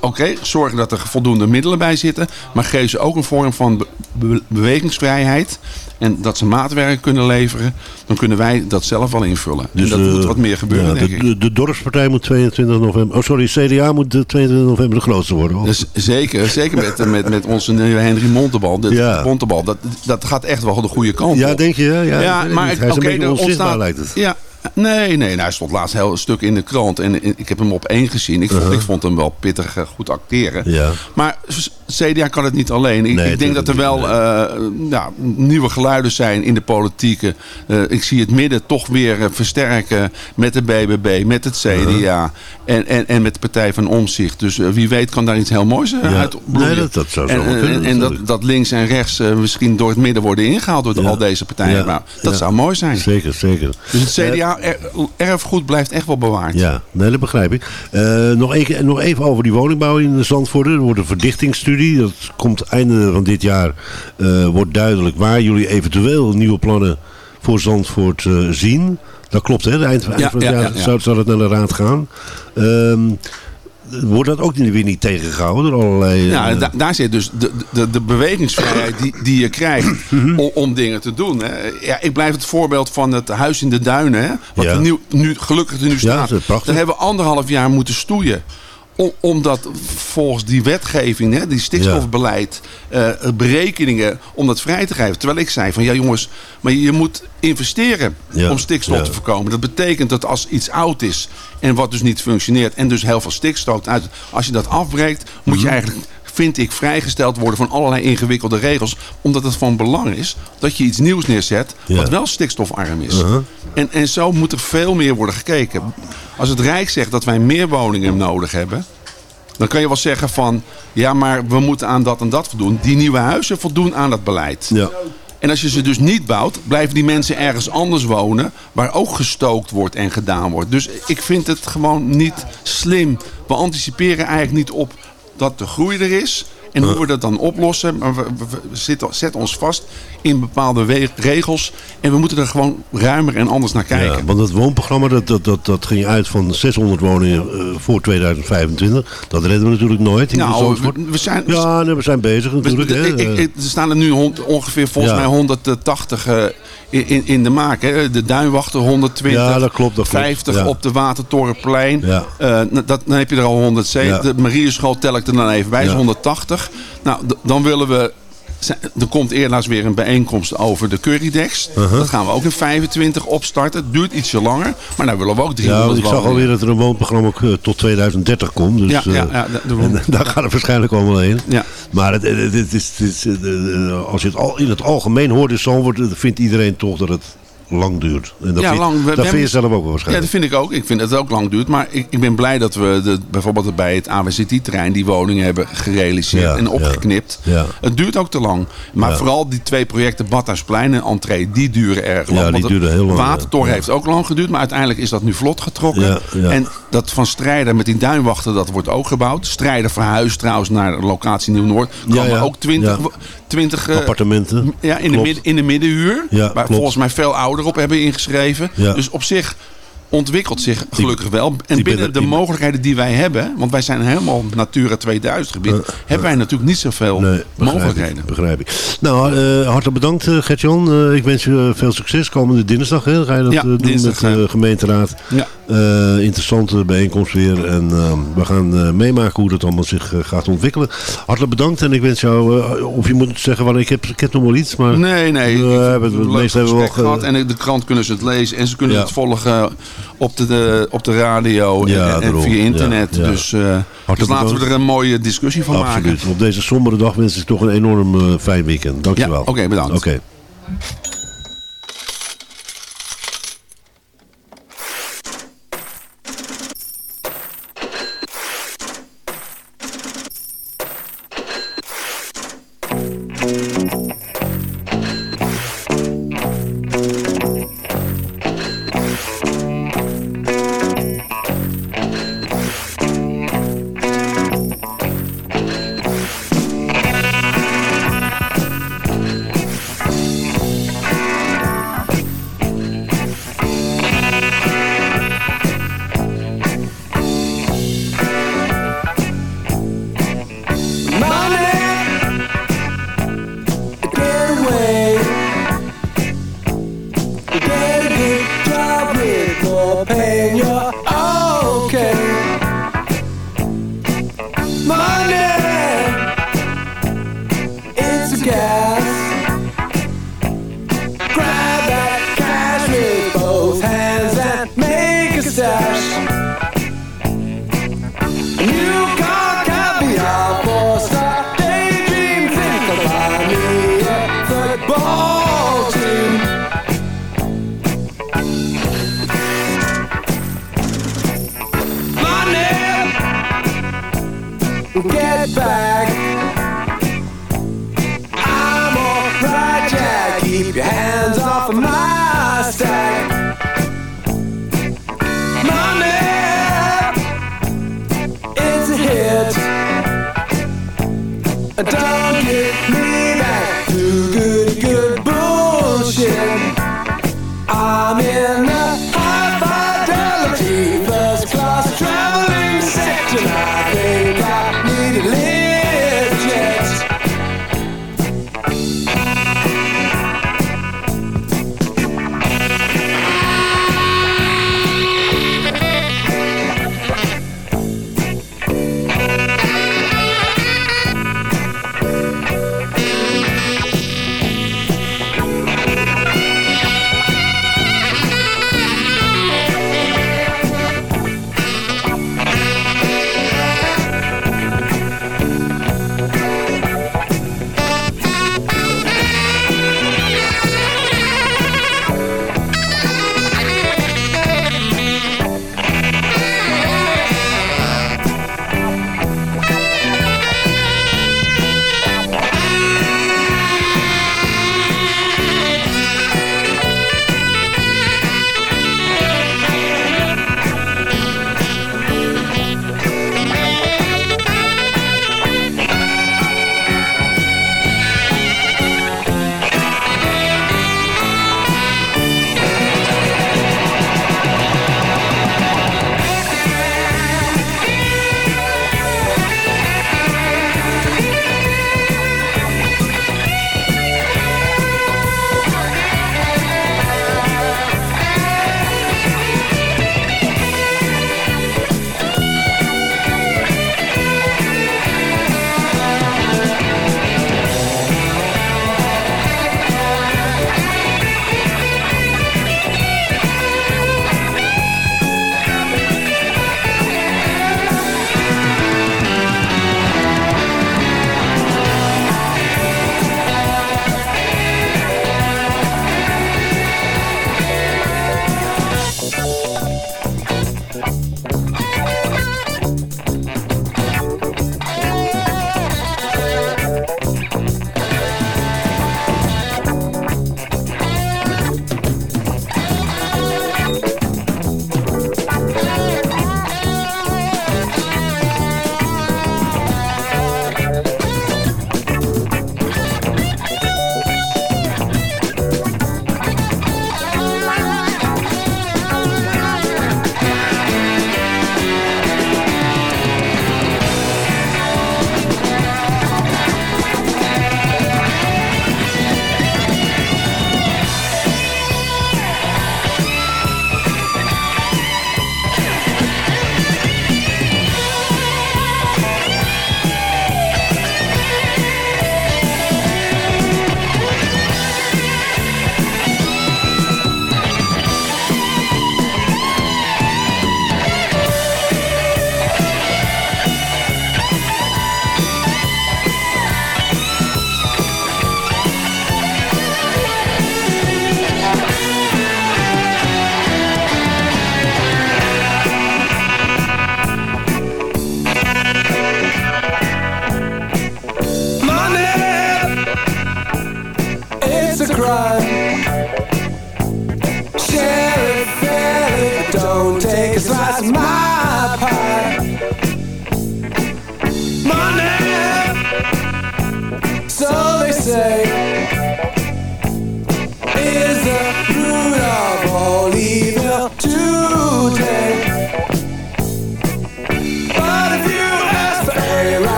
Oké, zorgen dat er voldoende middelen bij zitten. Maar geef ze ook een vorm van be- be- bewegingsvrijheid. En dat ze maatwerk kunnen leveren. Dan kunnen wij dat zelf wel invullen. Dus dat
eh,
moet wat meer gebeuren,
ja,
denk
de,
ik.
de, de dorpspartij moet 22 november... Oh, sorry, CDA moet de 22 november de grootste worden. hoor.
Dus zeker, zeker met, met, met onze nieuwe Henry Montebal. Dit,
Ja.
Montebal dat, dat gaat echt wel de goede kant
ja,
op.
denk je? Ja,
Ja, maar
is
oké,
een beetje onzichtbaar,
ontstaat-
lijkt het.
Ja, nee, nee. Nou, hij stond laatst heel een stuk in de krant. En ik heb hem op één gezien. Ik vond, ik vond hem wel pittig eh, goed acteren.
Uh-huh. Ja.
Maar CDA kan het niet alleen. Ik,
Nee,
ik denk dat er wel eh, ja, nieuwe geluiden zijn in de politieke. Eh, ik zie het midden toch weer versterken met de BBB, met het CDA
Uh-huh.
en, en, en met de Partij van Omzicht. Dus wie weet kan daar iets heel moois
Ja.
uit bloeien.
Nee, dat- dat zou zo
en, en- en dat, dat links en rechts misschien door het midden worden ingehaald door al deze partijen. Nou, dat zou mooi zijn.
Zeker, zeker.
Dus het CDA er- erfgoed blijft echt wel bewaard.
Ja, nee, dat begrijp ik. Eh, nog, keer- nog even over die woningbouw in Zandvoort. Er wordt een verdichtingsstudie. Dat komt einde van dit jaar. eh, wordt duidelijk waar jullie eventueel nieuwe plannen voor Zandvoort eh, zien. Dat klopt, hè? Eind, eind
Ja,
van het
ja,
jaar
ja, ja.
Zou, zou dat naar de raad gaan. Ehm, wordt dat ook weer niet tegengehouden door allerlei...
Ja,
eh,
da- daar zit dus de, de, de bewegingsvrijheid die, die je krijgt
Mhm.
om, om dingen te doen. Hè. Ja, ik blijf het voorbeeld van het huis in de duinen. Hè, wat
Ja.
er nu, nu gelukkig er nu staat.
dat prachtig.
Daar hebben we anderhalf jaar moeten stoeien. Om- omdat volgens die wetgeving, hè, die stikstofbeleid, eh, berekeningen om dat vrij te geven. Terwijl ik zei van ja jongens, maar je moet investeren
Ja,
om stikstof
ja.
te voorkomen. Dat betekent dat als iets oud is en wat dus niet functioneert en dus heel veel stikstof uit, als je dat afbreekt, moet
Mhm.
je eigenlijk vind ik vrijgesteld worden van allerlei ingewikkelde regels. Omdat het van belang is dat je iets nieuws neerzet
Ja.
wat wel stikstofarm is.
Uh-huh.
en, en zo moet er veel meer worden gekeken. Als het Rijk zegt dat wij meer woningen nodig hebben. Dan kan je wel zeggen van, ja, maar we moeten aan dat en dat voldoen. Die nieuwe huizen voldoen aan dat beleid.
Ja.
En als je ze dus niet bouwt, blijven die mensen ergens anders wonen... waar ook gestookt wordt en gedaan wordt. Dus ik vind het gewoon niet slim. We anticiperen eigenlijk niet op dat de groei er is... En hoe we dat dan oplossen, maar we, we- we zitten, zetten ons vast in bepaalde regels. En we moeten er gewoon ruimer en anders naar kijken.
Ja, want het woonprogramma dat, dat, dat, dat ging uit van 600 woningen eh, voor 2025. Dat redden we natuurlijk nooit.
Nou, we, we zijn,
ja, nee, we zijn bezig
we-
natuurlijk.
we-
hè.
ik- ik- ik- er staan er nu ongeveer volgens
Ja.
mij 180 eh, in, in, de maak. Hè. De Duinwachter 120.
Ja, dat klopt, dat klopt.
50
Ja.
op de Watertorenplein.
Ja.
Eh, dat, dan heb je er al 107.
Ja.
De Marieschool tel ik er dan even bij, is
Ja.
180. Nou, dan willen we... Er komt eerlaas weer een bijeenkomst over de Currydex.
Uh-huh.
Dat gaan we ook in 25 opstarten. Het duurt ietsje langer. Maar nou willen we ook
Ja,
300
want ik zag alweer dat er een woonprogramma ook, eh, tot 2030 komt. Dus,
Ja, ja,
eh,
ja,
en daar gaat het waarschijnlijk allemaal heen.
Ja.
Maar het, het, het is, het is, eh, als je het al, in het algemeen hoort in Zandvoort, vindt iedereen toch dat het lang duurt. En dat
Ja,
vind,
lang.
Dat vind je zelf ook wel
Ja,
waarschijnlijk.
dat vind ik ook. Ik vind dat het ook lang duurt. Maar ik, ik ben blij dat we de, bijvoorbeeld bij het AWCT-terrein die woningen hebben gerealiseerd
Ja,
en opgeknipt.
Ja.
Het duurt ook te lang. Maar
Ja.
vooral die twee projecten Badhuisplein en Entree, die duren erg lang.
Ja, die duren heel lang,
Watertoren
ja.
heeft ook lang geduurd, maar uiteindelijk is dat nu vlot getrokken.
Ja, ja.
En dat van Strijder met die duinwachten, dat wordt ook gebouwd. Strijder verhuist trouwens naar locatie Nieuw-Noord. Er
Ja,
komen
ja.
ook 20,
Ja.
20 eh,
Appartementen.
ja, in de, midden, in de middenhuur.
Ja,
waar volgens mij veel ouderen op hebben ingeschreven.
Ja.
Dus op zich ontwikkelt zich gelukkig wel. En binnen de mogelijkheden die wij hebben, want wij zijn helemaal Natura 2000 gebied, hebben wij natuurlijk niet zoveel
Nee, begrijp
mogelijkheden.
Ik, begrijp ik. Nou, eh, hartelijk bedankt Gert-Jan. Eh, ik wens je eh, veel succes komende dinsdag. Hè? Ga je dat
Ja,
eh, doen
dinsdag,
met de gemeenteraad.
Ja.
Eh, interessante bijeenkomst weer. En eh, we gaan eh, meemaken hoe dat allemaal zich eh, gaat ontwikkelen. Hartelijk bedankt. En ik wens jou, eh, of je moet zeggen, want ik heb, ik heb nog wel iets. Maar
Nee, nee.
We hebben het meeste hebben we wel ge-
gehad. En de krant kunnen ze het lezen. En ze kunnen
Ja.
het volgen op de, de, op de radio en-
Ja,
en,
daarom.
via internet.
Ja.
Dus, eh, dus laten we er een mooie discussie van maken.
Absoluut. Op deze sombere dag wens ik toch een enorm eh, fijn weekend. Dankjewel.
Ja, oké, bedankt.
Oké.
Get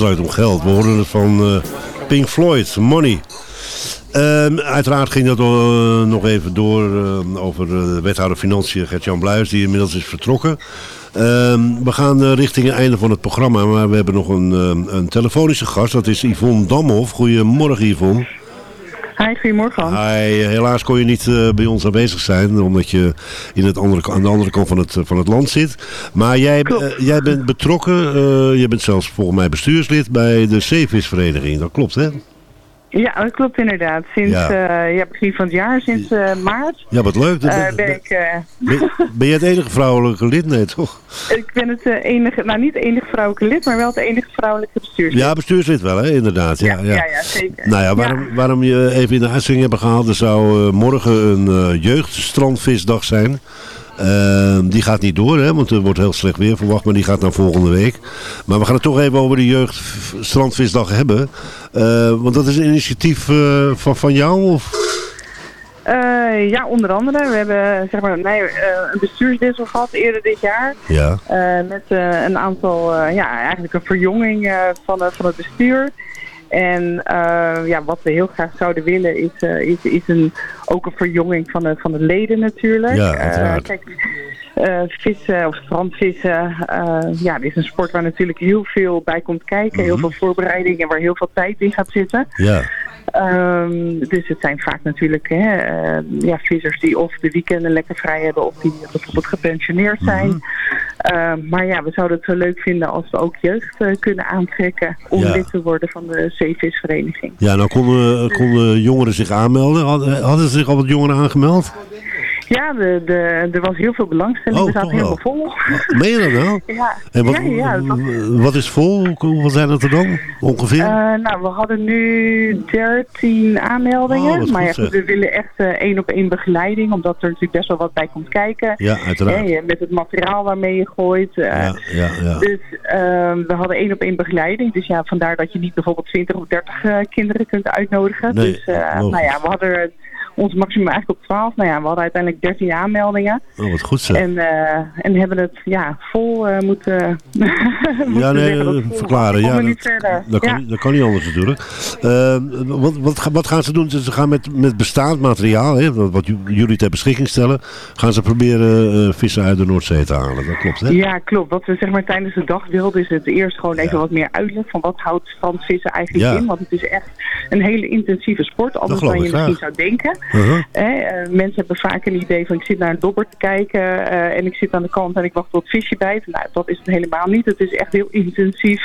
draait om geld. We hoorden het van eh, Pink Floyd, Money. Ehm, uiteraard ging dat eh, nog even door eh, over de wethouder Financiën Gert-Jan Bluis, die inmiddels is vertrokken. Ehm, we gaan richting het einde van het programma, maar we hebben nog een, een telefonische gast. Dat is Yvonne Damhoff. Goedemorgen Yvonne.
Hi, goedemorgen.
Hi, helaas kon je niet eh, bij ons aanwezig zijn, omdat je in het andere, aan de andere kant van het, van het land zit. Maar jij, eh, jij bent betrokken, eh, je bent zelfs volgens mij bestuurslid bij de Zeevisvereniging. Dat klopt hè?
Ja, dat klopt inderdaad. Sinds
Ja.
begin van het jaar, sinds eh, maart,
Ja, wat leuk. Dat-
eh,
dat-
ben ik... eh,
Ben, ben jij het enige vrouwelijke lid? Nee, toch?
ik ben het eh, enige, nou niet het enige vrouwelijke lid, maar wel het enige vrouwelijke bestuurslid.
Ja, bestuurslid wel, hè? inderdaad. Ja, ja,
ja, ja, zeker.
Nou ja, waarom, waarom je even in de uitzending hebben gehaald, er zou eh, morgen een eh, jeugdstrandvisdag zijn. Eh, die gaat niet door, hè, want er wordt heel slecht weer verwacht, maar die gaat naar volgende week. Maar we gaan het toch even over de jeugdstrandvisdag hebben. Eh, want dat is een initiatief eh, van, van jou? Of?
Eh, ja, onder andere. We hebben zeg maar, nee, eh, een bestuurswissel gehad eerder dit jaar.
Ja.
Met een aantal, ja, eigenlijk een verjonging van, van het bestuur. En eh, ja, wat we heel graag zouden willen is, eh, is, is een, ook een verjonging van de, van de leden natuurlijk.
Ja,
Eh,
uiteraard.
kijk, vissen of strandvissen, ja, dit is een sport waar natuurlijk heel veel bij komt kijken. Heel
Mhm.
veel voorbereiding en waar heel veel tijd in gaat zitten.
Ja.
Ehm, dus het zijn vaak natuurlijk hè, eh, ja, vissers die of de weekenden lekker vrij hebben of die bijvoorbeeld gepensioneerd zijn.
Mhm.
Ehm, maar ja, we zouden het zo leuk vinden als we ook jeugd eh, kunnen aantrekken om
Ja.
lid te worden van de zeevisvereniging.
Ja, nou konden, konden jongeren zich aanmelden. Hadden, hadden zich al wat jongeren aangemeld?
Ja, de, de, er was heel veel belangstelling.
Oh,
we zaten
toch
helemaal
wel.
vol.
Meen je dat nou?
Ja,
En wat,
ja, ja. het was-
wat is vol? Hoe- Hoeveel zijn het er dan? Ongeveer?
Eh, nou, we hadden nu 13 aanmeldingen.
Oh,
maar
goed,
we willen echt eh, één op één begeleiding, omdat er natuurlijk best wel wat bij komt kijken.
Ja, uiteraard.
Je- met het materiaal waarmee je gooit. eh,
ja, ja, ja.
Dus ehm, we hadden één op één begeleiding. Dus ja, vandaar dat je niet bijvoorbeeld 20 of 30 eh, kinderen kunt uitnodigen.
Nee,
dus nou ja, we hadden ons maximum eigenlijk op 12. Nou ja, we hadden uiteindelijk 13 aanmeldingen.
Oh, wat goed zeg.
En, eh, en hebben het ja, vol eh, moeten, moeten
ja, nee,
zeggen
eh, verklaren. Ja, dat,
verder.
dat, kan,
Ja.
niet- dat kan niet anders natuurlijk. Eh, wat, wat, wat gaan ze doen? Ze gaan met, met bestaand materiaal, hè, wat, jullie ter beschikking stellen, gaan ze proberen vissen uit de Noordzee te halen. Dat klopt, hè?
Ja, klopt. Wat we zeg maar tijdens de dag wilden is het eerst gewoon even wat meer uitleg van wat houdt strandvissen eigenlijk
Ja.
in. Want het is echt een hele intensieve sport, anders dan je misschien zou denken. Eh, mensen hebben vaak een idee van ik zit naar een dobber te kijken eh, en ik zit aan de kant en ik wacht tot het visje bijt. Nou, dat is het helemaal niet. Het is echt heel intensief.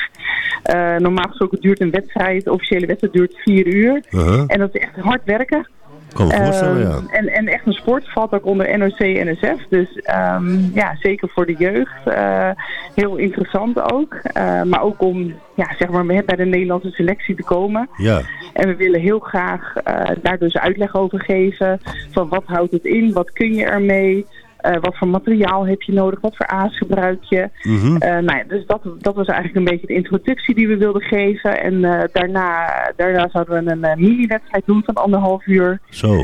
Eh, normaal gesproken duurt een wedstrijd, officiële wedstrijd duurt vier uur.
Uh-huh.
En dat is echt hard werken.
Kan me voorstellen, ja.
Ehm, en, en echt een sport valt ook onder NOC NSF. Dus ehm, ja, zeker voor de jeugd. eh, heel interessant ook. Eh, maar ook om ja, zeg maar, bij de Nederlandse selectie te komen.
Ja.
En we willen heel graag eh, daar dus uitleg over geven. Van wat houdt het in? Wat kun je ermee? Eh, wat voor materiaal heb je nodig? Wat voor aas gebruik je?
Mhm.
Eh, nou ja, dus dat, dat was eigenlijk een beetje de introductie die we wilden geven. En eh, daarna, daarna zouden we een mini-wedstrijd doen van anderhalf uur.
Zo.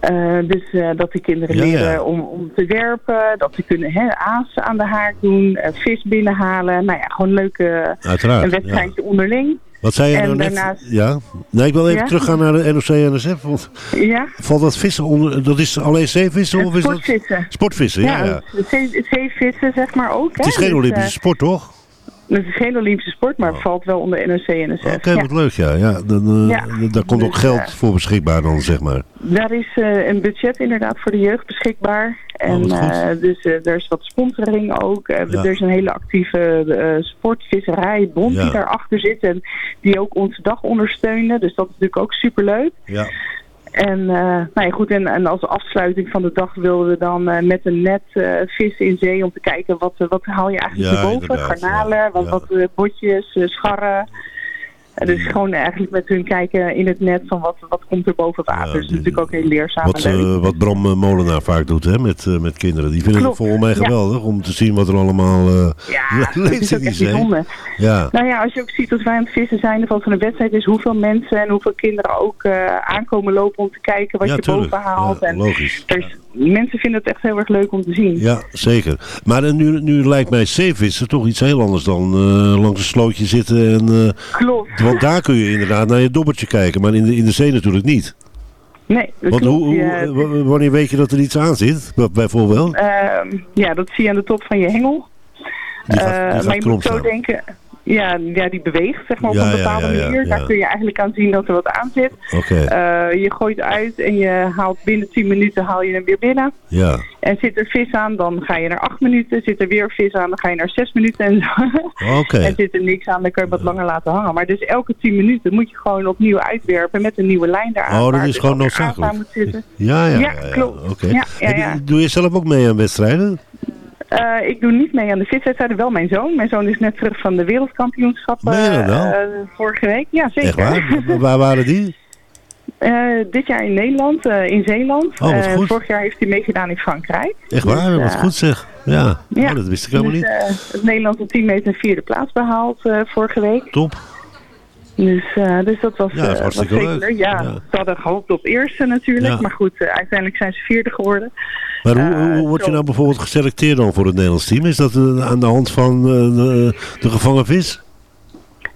Eh, dus eh, dat de kinderen
Ja, ja.
leren om, om te werpen, dat ze kunnen hè, aas aan de haak doen, eh, vis binnenhalen. Nou ja, gewoon leuk eh,
Uiteraard,
een wedstrijdje onderling.
Wat zei je
En
nou net?
daarnaast-
Ja? Nee, ik wil even teruggaan naar de NOC-NSF. Want
Ja?
valt dat vissen onder... Dat is alleen zeevissen of is dat...
Sportvissen.
Sportvissen, ja. ja.
zee- zeevissen zeg maar ook.
Het is
hè?
geen
Dus,
Olympische sport, toch?
Het is geen Olympische sport, maar het valt wel onder NOC en NSF.
Oké, wat leuk, ja. ja dan, eh,
Ja.
Daar komt ook
Dus,
geld
eh,
voor beschikbaar dan, zeg maar.
Daar is eh, een budget inderdaad voor de jeugd beschikbaar. En
Oh,
eh, dus er is wat sponsoring ook.
Ja.
Er is een hele actieve sportvisserijbond die daarachter zit. En die ook onze dag ondersteunen. Dus dat is natuurlijk ook superleuk.
Ja.
En, eh, nou ja, goed, en, en als afsluiting van de dag wilden we dan eh, met een net eh, vissen in zee om te kijken wat, wat haal je eigenlijk
Ja, inderdaad,
Garnalen, wat, wat botjes, scharren. Dus gewoon eigenlijk met hun kijken in het net van wat, wat komt er boven water. dus dat is natuurlijk ook heel leerzaam
Wat, eh, wat Bram eh, Molenaar vaak doet hè, met, eh, met kinderen. Die vinden
Klopt,
het volgens mij
ja.
geweldig om te zien wat er allemaal uh,
Ja, dat is ook echt bijzonder.
Ja.
Nou ja, als je ook ziet dat wij aan het vissen zijn van een wedstrijd is, hoeveel mensen en hoeveel kinderen ook aankomen lopen om te kijken wat
Ja,
je
tuurlijk.
boven haalt.
Ja,
en
logisch.
is- mensen vinden het echt heel erg leuk om te zien.
Ja, zeker. Maar nu, nu lijkt mij zeevissen toch iets heel anders dan langs een slootje zitten. En,
Klopt.
Want daar kun je inderdaad naar je dobbertje kijken, maar in de, in de zee natuurlijk niet.
Nee, dat
Want hoe, hoe- wanneer weet je dat er iets aan zit, bijvoorbeeld?
Ehm, ja, dat zie je aan de top van je hengel.
Die gaat- die
Eh,
gaat
maar je moet zo denken, ja, ja, die beweegt zeg maar, op
Ja,
een bepaalde
ja,
manier. Daar kun je eigenlijk aan zien dat er wat aan zit.
Oké,
Eh, je gooit uit en je haalt binnen 10 minuten haal je hem weer binnen.
ja.
En zit er vis aan, dan ga je naar 8 minuten. Zit er weer vis aan, dan ga je naar 6 minuten. En, zo.
Oké.
en zit er niks aan, dan kun je hem wat langer laten hangen. Maar dus elke 10 minuten moet je gewoon opnieuw uitwerpen met een nieuwe lijn eraan.
Oh, dat is
dus
gewoon noodzakelijk.
aan moet zitten.
Ja, ja,
Ja, klopt.
Doe je zelf ook mee aan wedstrijden?
Eh, ik doe niet mee aan de viswedstrijden, wel mijn zoon. Mijn zoon is net terug van de wereldkampioenschappen
je dat nou?
eh, vorige week. Ja, zeker.
Echt waar? Waar waren die?
Eh, dit jaar in Nederland, eh, in Zeeland.
Oh, wat
Eh,
goed.
vorig jaar heeft hij meegedaan in Frankrijk.
Echt waar?
Dus,
Wat
eh,
goed zeg. Ja,
Ja,
Oh, dat wist ik helemaal
dus,
niet.
eh, het Nederlandse team heeft een vierde plaats behaald eh, vorige week.
Top.
Dus, eh, dus dat was,
Ja, dat
eh, was zeker
leuk.
Ja,
Ja.
ze hadden gehoopt op eerste natuurlijk.
Ja.
Maar goed, eh, uiteindelijk zijn ze vierde geworden.
Maar hoe, hoe word je nou bijvoorbeeld geselecteerd dan voor het Nederlands team? Is dat aan de hand van de, de gevangen vis?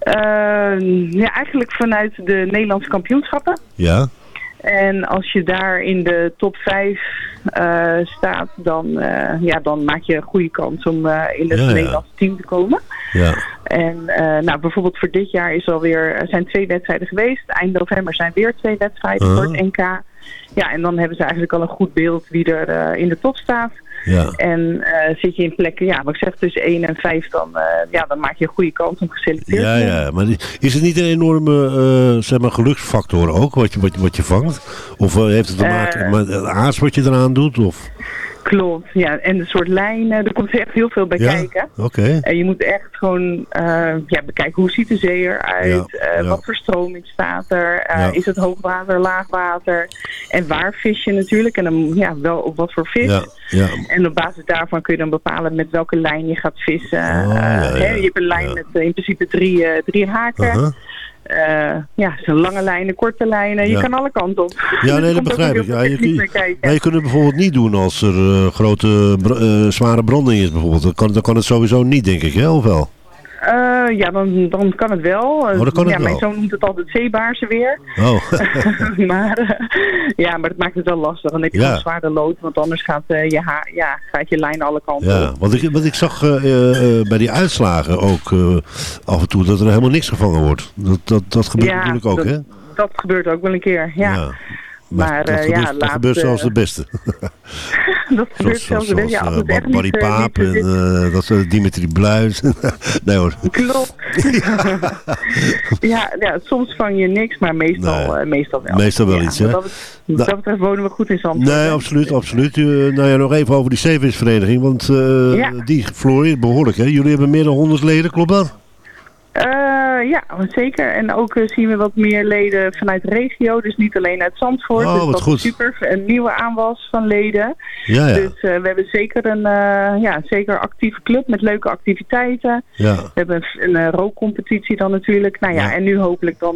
Ja, eigenlijk vanuit de Nederlandse kampioenschappen.
Ja.
En als je daar in de top 5 eh, staat, dan, eh, ja, dan maak je een goede kans om eh, in het
Ja, ja.
Nederlandse team te komen.
Ja.
En nou, bijvoorbeeld voor dit jaar is alweer, er zijn twee wedstrijden geweest. Eind november zijn weer twee wedstrijden voor het NK. Ja, en dan hebben ze eigenlijk al een goed beeld wie er in de top staat.
Ja.
En eh, zit je in plekken, ja, wat ik zeg, tussen 1 en 5, dan, eh, ja, dan maak je een goede kans om geselecteerd
Ja,
te worden.
ja, maar is het niet een enorme eh, zeg maar, geluksfactor ook, wat je, wat, je- wat je vangt? Of heeft het te maken met het aas wat je eraan doet? Of?
Klopt, ja. En de soort lijnen, er komt echt heel veel bij
Ja?
kijken.
Oké.
En je moet echt gewoon eh, ja, bekijken hoe ziet de zee eruit,
Ja,
eh,
ja.
wat voor stroming staat er, eh, is het hoogwater, laagwater en waar vis je natuurlijk en dan ja, wel op wat voor vis.
Ja, ja.
En op basis daarvan kun je dan bepalen met welke lijn je gaat vissen.
Oh,
hè, je hebt een lijn met in principe drie, drie haken. Eh, ja, zo'n lange lijnen, korte lijnen. Je kan alle kanten op.
Ja, nee, dat begrijp ik. Ja, je, maar je kunt het bijvoorbeeld niet doen als er eh, grote, eh, zware branding is bijvoorbeeld. Dan kan, dan kan het sowieso niet, denk ik, hè? Of wel?
Eh, ja, dan, dan kan het wel.
Oh, kan het
ja, Mijn zoon noemt het altijd zeebaarsen weer.
Oh,
maar, eh, ja, maar dat maakt het wel lastig. Dan heb je
Ja.
gewoon zwaarder lood, want anders gaat, eh, je, ha ja, gaat je lijn alle kanten
ja.
op.
Want ik, want ik zag eh, eh, eh, bij die uitslagen ook eh, af en toe dat er helemaal niks gevangen wordt. Dat, dat, dat gebeurt
Ja,
natuurlijk ook,
dat,
hè?
Dat gebeurt ook wel een keer, ja.
Ja.
Maar,
dat gebeurt,
ja,
dat
laat,
gebeurt zelfs de beste.
dat gebeurt
zoals
zelfs. Ja, als
eh,
het echt
Barry
eh,
Paap en eh, dat soort Dimitri Bluis. nee hoor.
Klopt. ja, ja, soms vang je niks, maar meestal, eh, meestal wel.
Meestal wel
Ja,
iets, hè?
Wat dat, wat dat betreft wonen we goed in Zandvoort.
Nee, absoluut, absoluut. Nou ja, nog even over die zeevisvereniging, want
Ja.
die floreert behoorlijk, hè? Jullie hebben meer dan 100 leden, klopt dat?
Eh, ja, zeker. En ook eh, zien we wat meer leden vanuit de regio. Dus niet alleen uit Zandvoort.
Oh,
dus
wat
dat
goed.
super. Een nieuwe aanwas van leden.
Ja, ja.
Dus eh, we hebben zeker een ja, zeker actieve club met leuke activiteiten.
Ja.
We hebben een, een rookcompetitie dan natuurlijk. Nou ja, en nu hopelijk dan,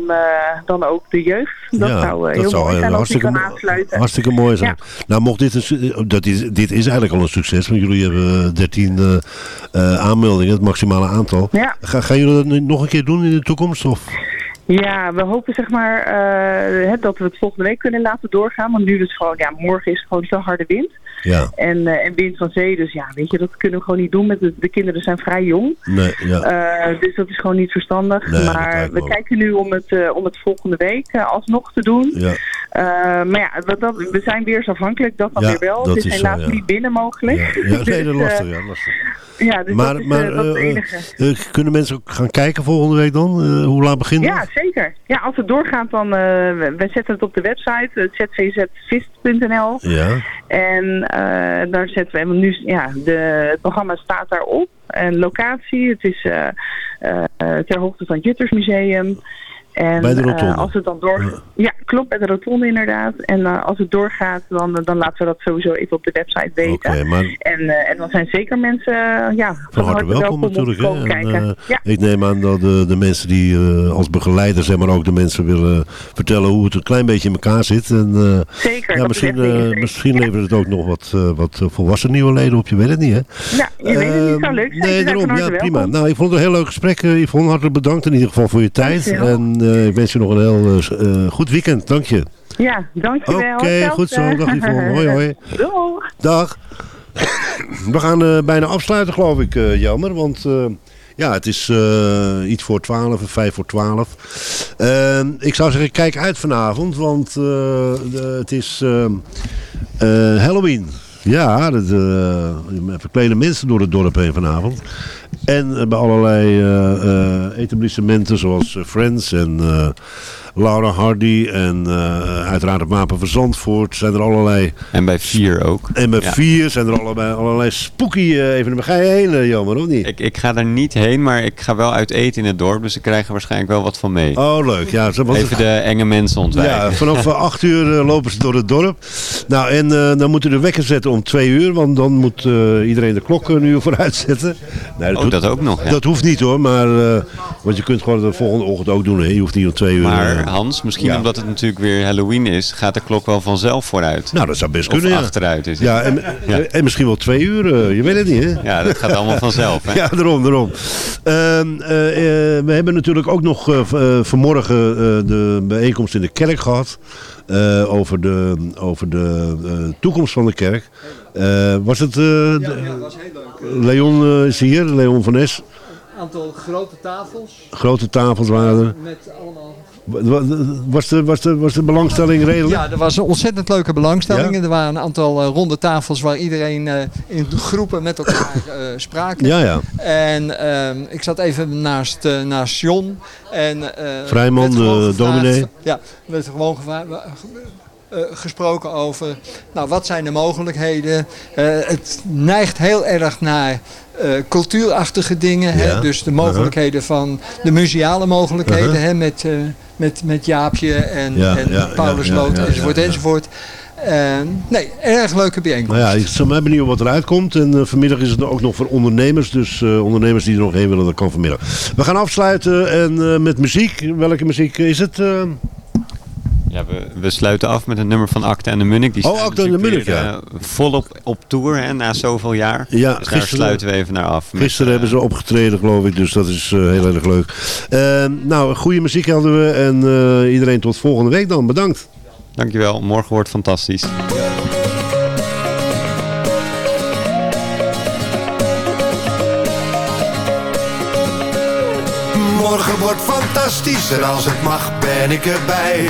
dan ook de jeugd. Dat
Ja,
zou
dat
heel
zou,
mooi zijn als die
hartstikke
kan
mo-
aansluiten.
Hartstikke mooi zijn. Nou, mocht dit een, su- dat is, dit is eigenlijk al een succes, want jullie hebben 13 eh, eh, aanmeldingen, het maximale aantal. Gaan jullie dat nog een keer doen in de toekomst? Of?
Ja, we hopen zeg maar eh, dat we het volgende week kunnen laten doorgaan. Want nu is gewoon, ja, morgen is gewoon zo harde wind.
Ja.
En, eh, en wind van zee, dus ja, weet je, dat kunnen we gewoon niet doen. Met de, de kinderen zijn vrij jong.
Nee, ja.
Eh, dus dat is gewoon niet verstandig.
Nee,
maar we
ook.
kijken nu om het, om het volgende week alsnog te doen.
ja.
Eh, maar ja, dat, we zijn weersafhankelijk, dat dan
Ja,
weer wel.
dat
Het is
is zo,
helaas
ja.
niet binnen mogelijk.
Ja, nee, dat is
Dus,
lastig,
eh,
ja, lastig.
Ja, dus
maar
dat is,
maar
eh, dat enige.
kunnen mensen ook gaan kijken volgende week dan? Hoe laat begint het?
Ja, zeker. Ja, als het doorgaat, dan we, zetten het op de website, zvzvist.nl.
Ja.
En daar zetten we, nu, ja, de, het programma staat daarop. En locatie, het is ter hoogte van het Juttersmuseum. En
bij de rotonde?
Uh, als het dan door... Ja. ja, klopt, bij de rotonde inderdaad. En uh, als het doorgaat, dan, dan laten we dat sowieso even op de website weten.
Okay, maar...
en, uh, en dan zijn zeker mensen ja,
van, van harte welkom, welkom natuurlijk. Ja. Ik neem aan dat de, de mensen die als begeleider, zeg maar ook de mensen willen vertellen hoe het een klein beetje in elkaar zit. En,
zeker.
Ja, misschien misschien levert het ook nog wat, wat volwassen nieuwe leden op, je weet het niet hè?
Ja, je weet het niet, zou leuk zijn.
Nee, daarom, ja prima. Nou, ik vond het een heel leuk gesprek. Yvonne, hartelijk bedankt in ieder geval voor je tijd. En ik wens je nog een heel uh, goed weekend. Dank je.
Ja, dankjewel.
Oké, okay, goed zo. Dag Yvonne. Hoi, hoi.
Doeg.
Dag. We gaan bijna afsluiten, geloof ik, jammer. Want ja, het is iets voor twaalf, vijf voor twaalf. ik zou zeggen, kijk uit vanavond, want de, het is Halloween. Ja, dat, uh, verklede mensen door het dorp heen vanavond. En uh, bij allerlei uh, etablissementen zoals Friends en Laura Hardy en uiteraard het Wapen van Zandvoort zijn er allerlei...
En bij Vier ook.
En bij
ja.
Vier zijn er allerlei, allerlei spooky evenementen. Ga je heen, jammer, of niet?
Ik, ik ga er niet heen, maar ik ga wel uit eten in het dorp, dus ik krijg er waarschijnlijk wel wat van mee.
Oh, leuk. Ja,
Even het... de enge mensen ontwijken.
Ja, vanaf acht uur lopen ze door het dorp. Nou, en dan moeten we de wekker zetten om twee uur, want dan moet uh, iedereen de klok uur vooruit zetten.
Nee, dat, dat ook nog, ja.
Dat hoeft niet hoor, maar uh, want je kunt gewoon de volgende ochtend ook doen. Hè. Je hoeft niet om twee uur.
Maar Hans, misschien ja. omdat het natuurlijk weer Halloween is, gaat de klok wel vanzelf vooruit.
Nou, dat zou best kunnen,
achteruit is
ja en, ja, en, misschien wel twee uur, uh, je weet het niet hè.
Ja, dat gaat allemaal vanzelf. Hè?
ja, daarom, daarom. we hebben natuurlijk ook nog vanmorgen de bijeenkomst in de kerk gehad. Over de, over de toekomst van de kerk. Uh, was het...
ja, ja, dat was heel leuk.
Leon is hier, Leon van Es.
Een aantal grote tafels.
Grote tafels waren er.
Met allemaal...
Was de, was, de, was de belangstelling redelijk?
Ja, er was een ontzettend leuke belangstelling. Ja? Er waren een aantal uh, ronde tafels waar iedereen uh, in groepen met elkaar uh, spraken.
Ja, ja.
En ehm, ik zat even naast, naast John. En,
Vrijman, de dominee.
Ja, werd gewoon gevraagd. Uh, gesproken over nou, wat zijn de mogelijkheden. Uh, het neigt heel erg naar uh, cultuurachtige dingen.
Ja.
Hè? Dus de mogelijkheden uh -huh. van de museale mogelijkheden -huh. hè? met, met, met Jaapje en,
ja,
en
ja,
Paulus enzovoort enzovoort. nee, erg leuke bijeenkomst.
Nou ja, ik ben benieuwd wat eruit komt. En vanmiddag is het ook nog voor ondernemers. Dus ondernemers die er nog heen willen, dat kan vanmiddag. We gaan afsluiten en met muziek. Welke muziek is het?
Ja, we, we sluiten af met een nummer van Acte en de Munnik. Die
oh, Acte en de Munnik, ja.
Uh, volop op tour hè, na zoveel jaar.
Ja,
dus gisteren, daar sluiten we even naar af.
Gisteren hebben ze opgetreden, geloof ik. Dus dat is uh, heel erg leuk. Uh, nou, goede muziek hadden we. En iedereen tot volgende week dan. Bedankt.
Dankjewel. Morgen wordt fantastisch.
Morgen wordt fantastisch en als het mag ben ik erbij.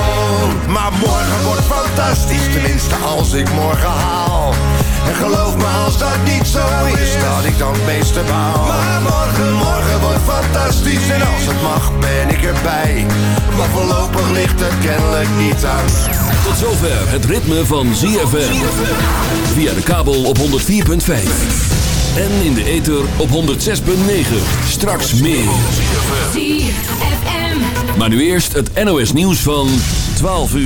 Maar morgen wordt fantastisch, tenminste als ik morgen haal. En geloof me als dat niet zo is, dat ik dan het meeste baal. Maar morgen, morgen wordt fantastisch en als het mag ben ik erbij. Maar voorlopig ligt het kennelijk niet aan.
Tot zover het ritme van ZFM. Via de kabel op 104.5. En in de ether op 106.9. Straks meer. Maar nu eerst het NOS nieuws van 12 uur.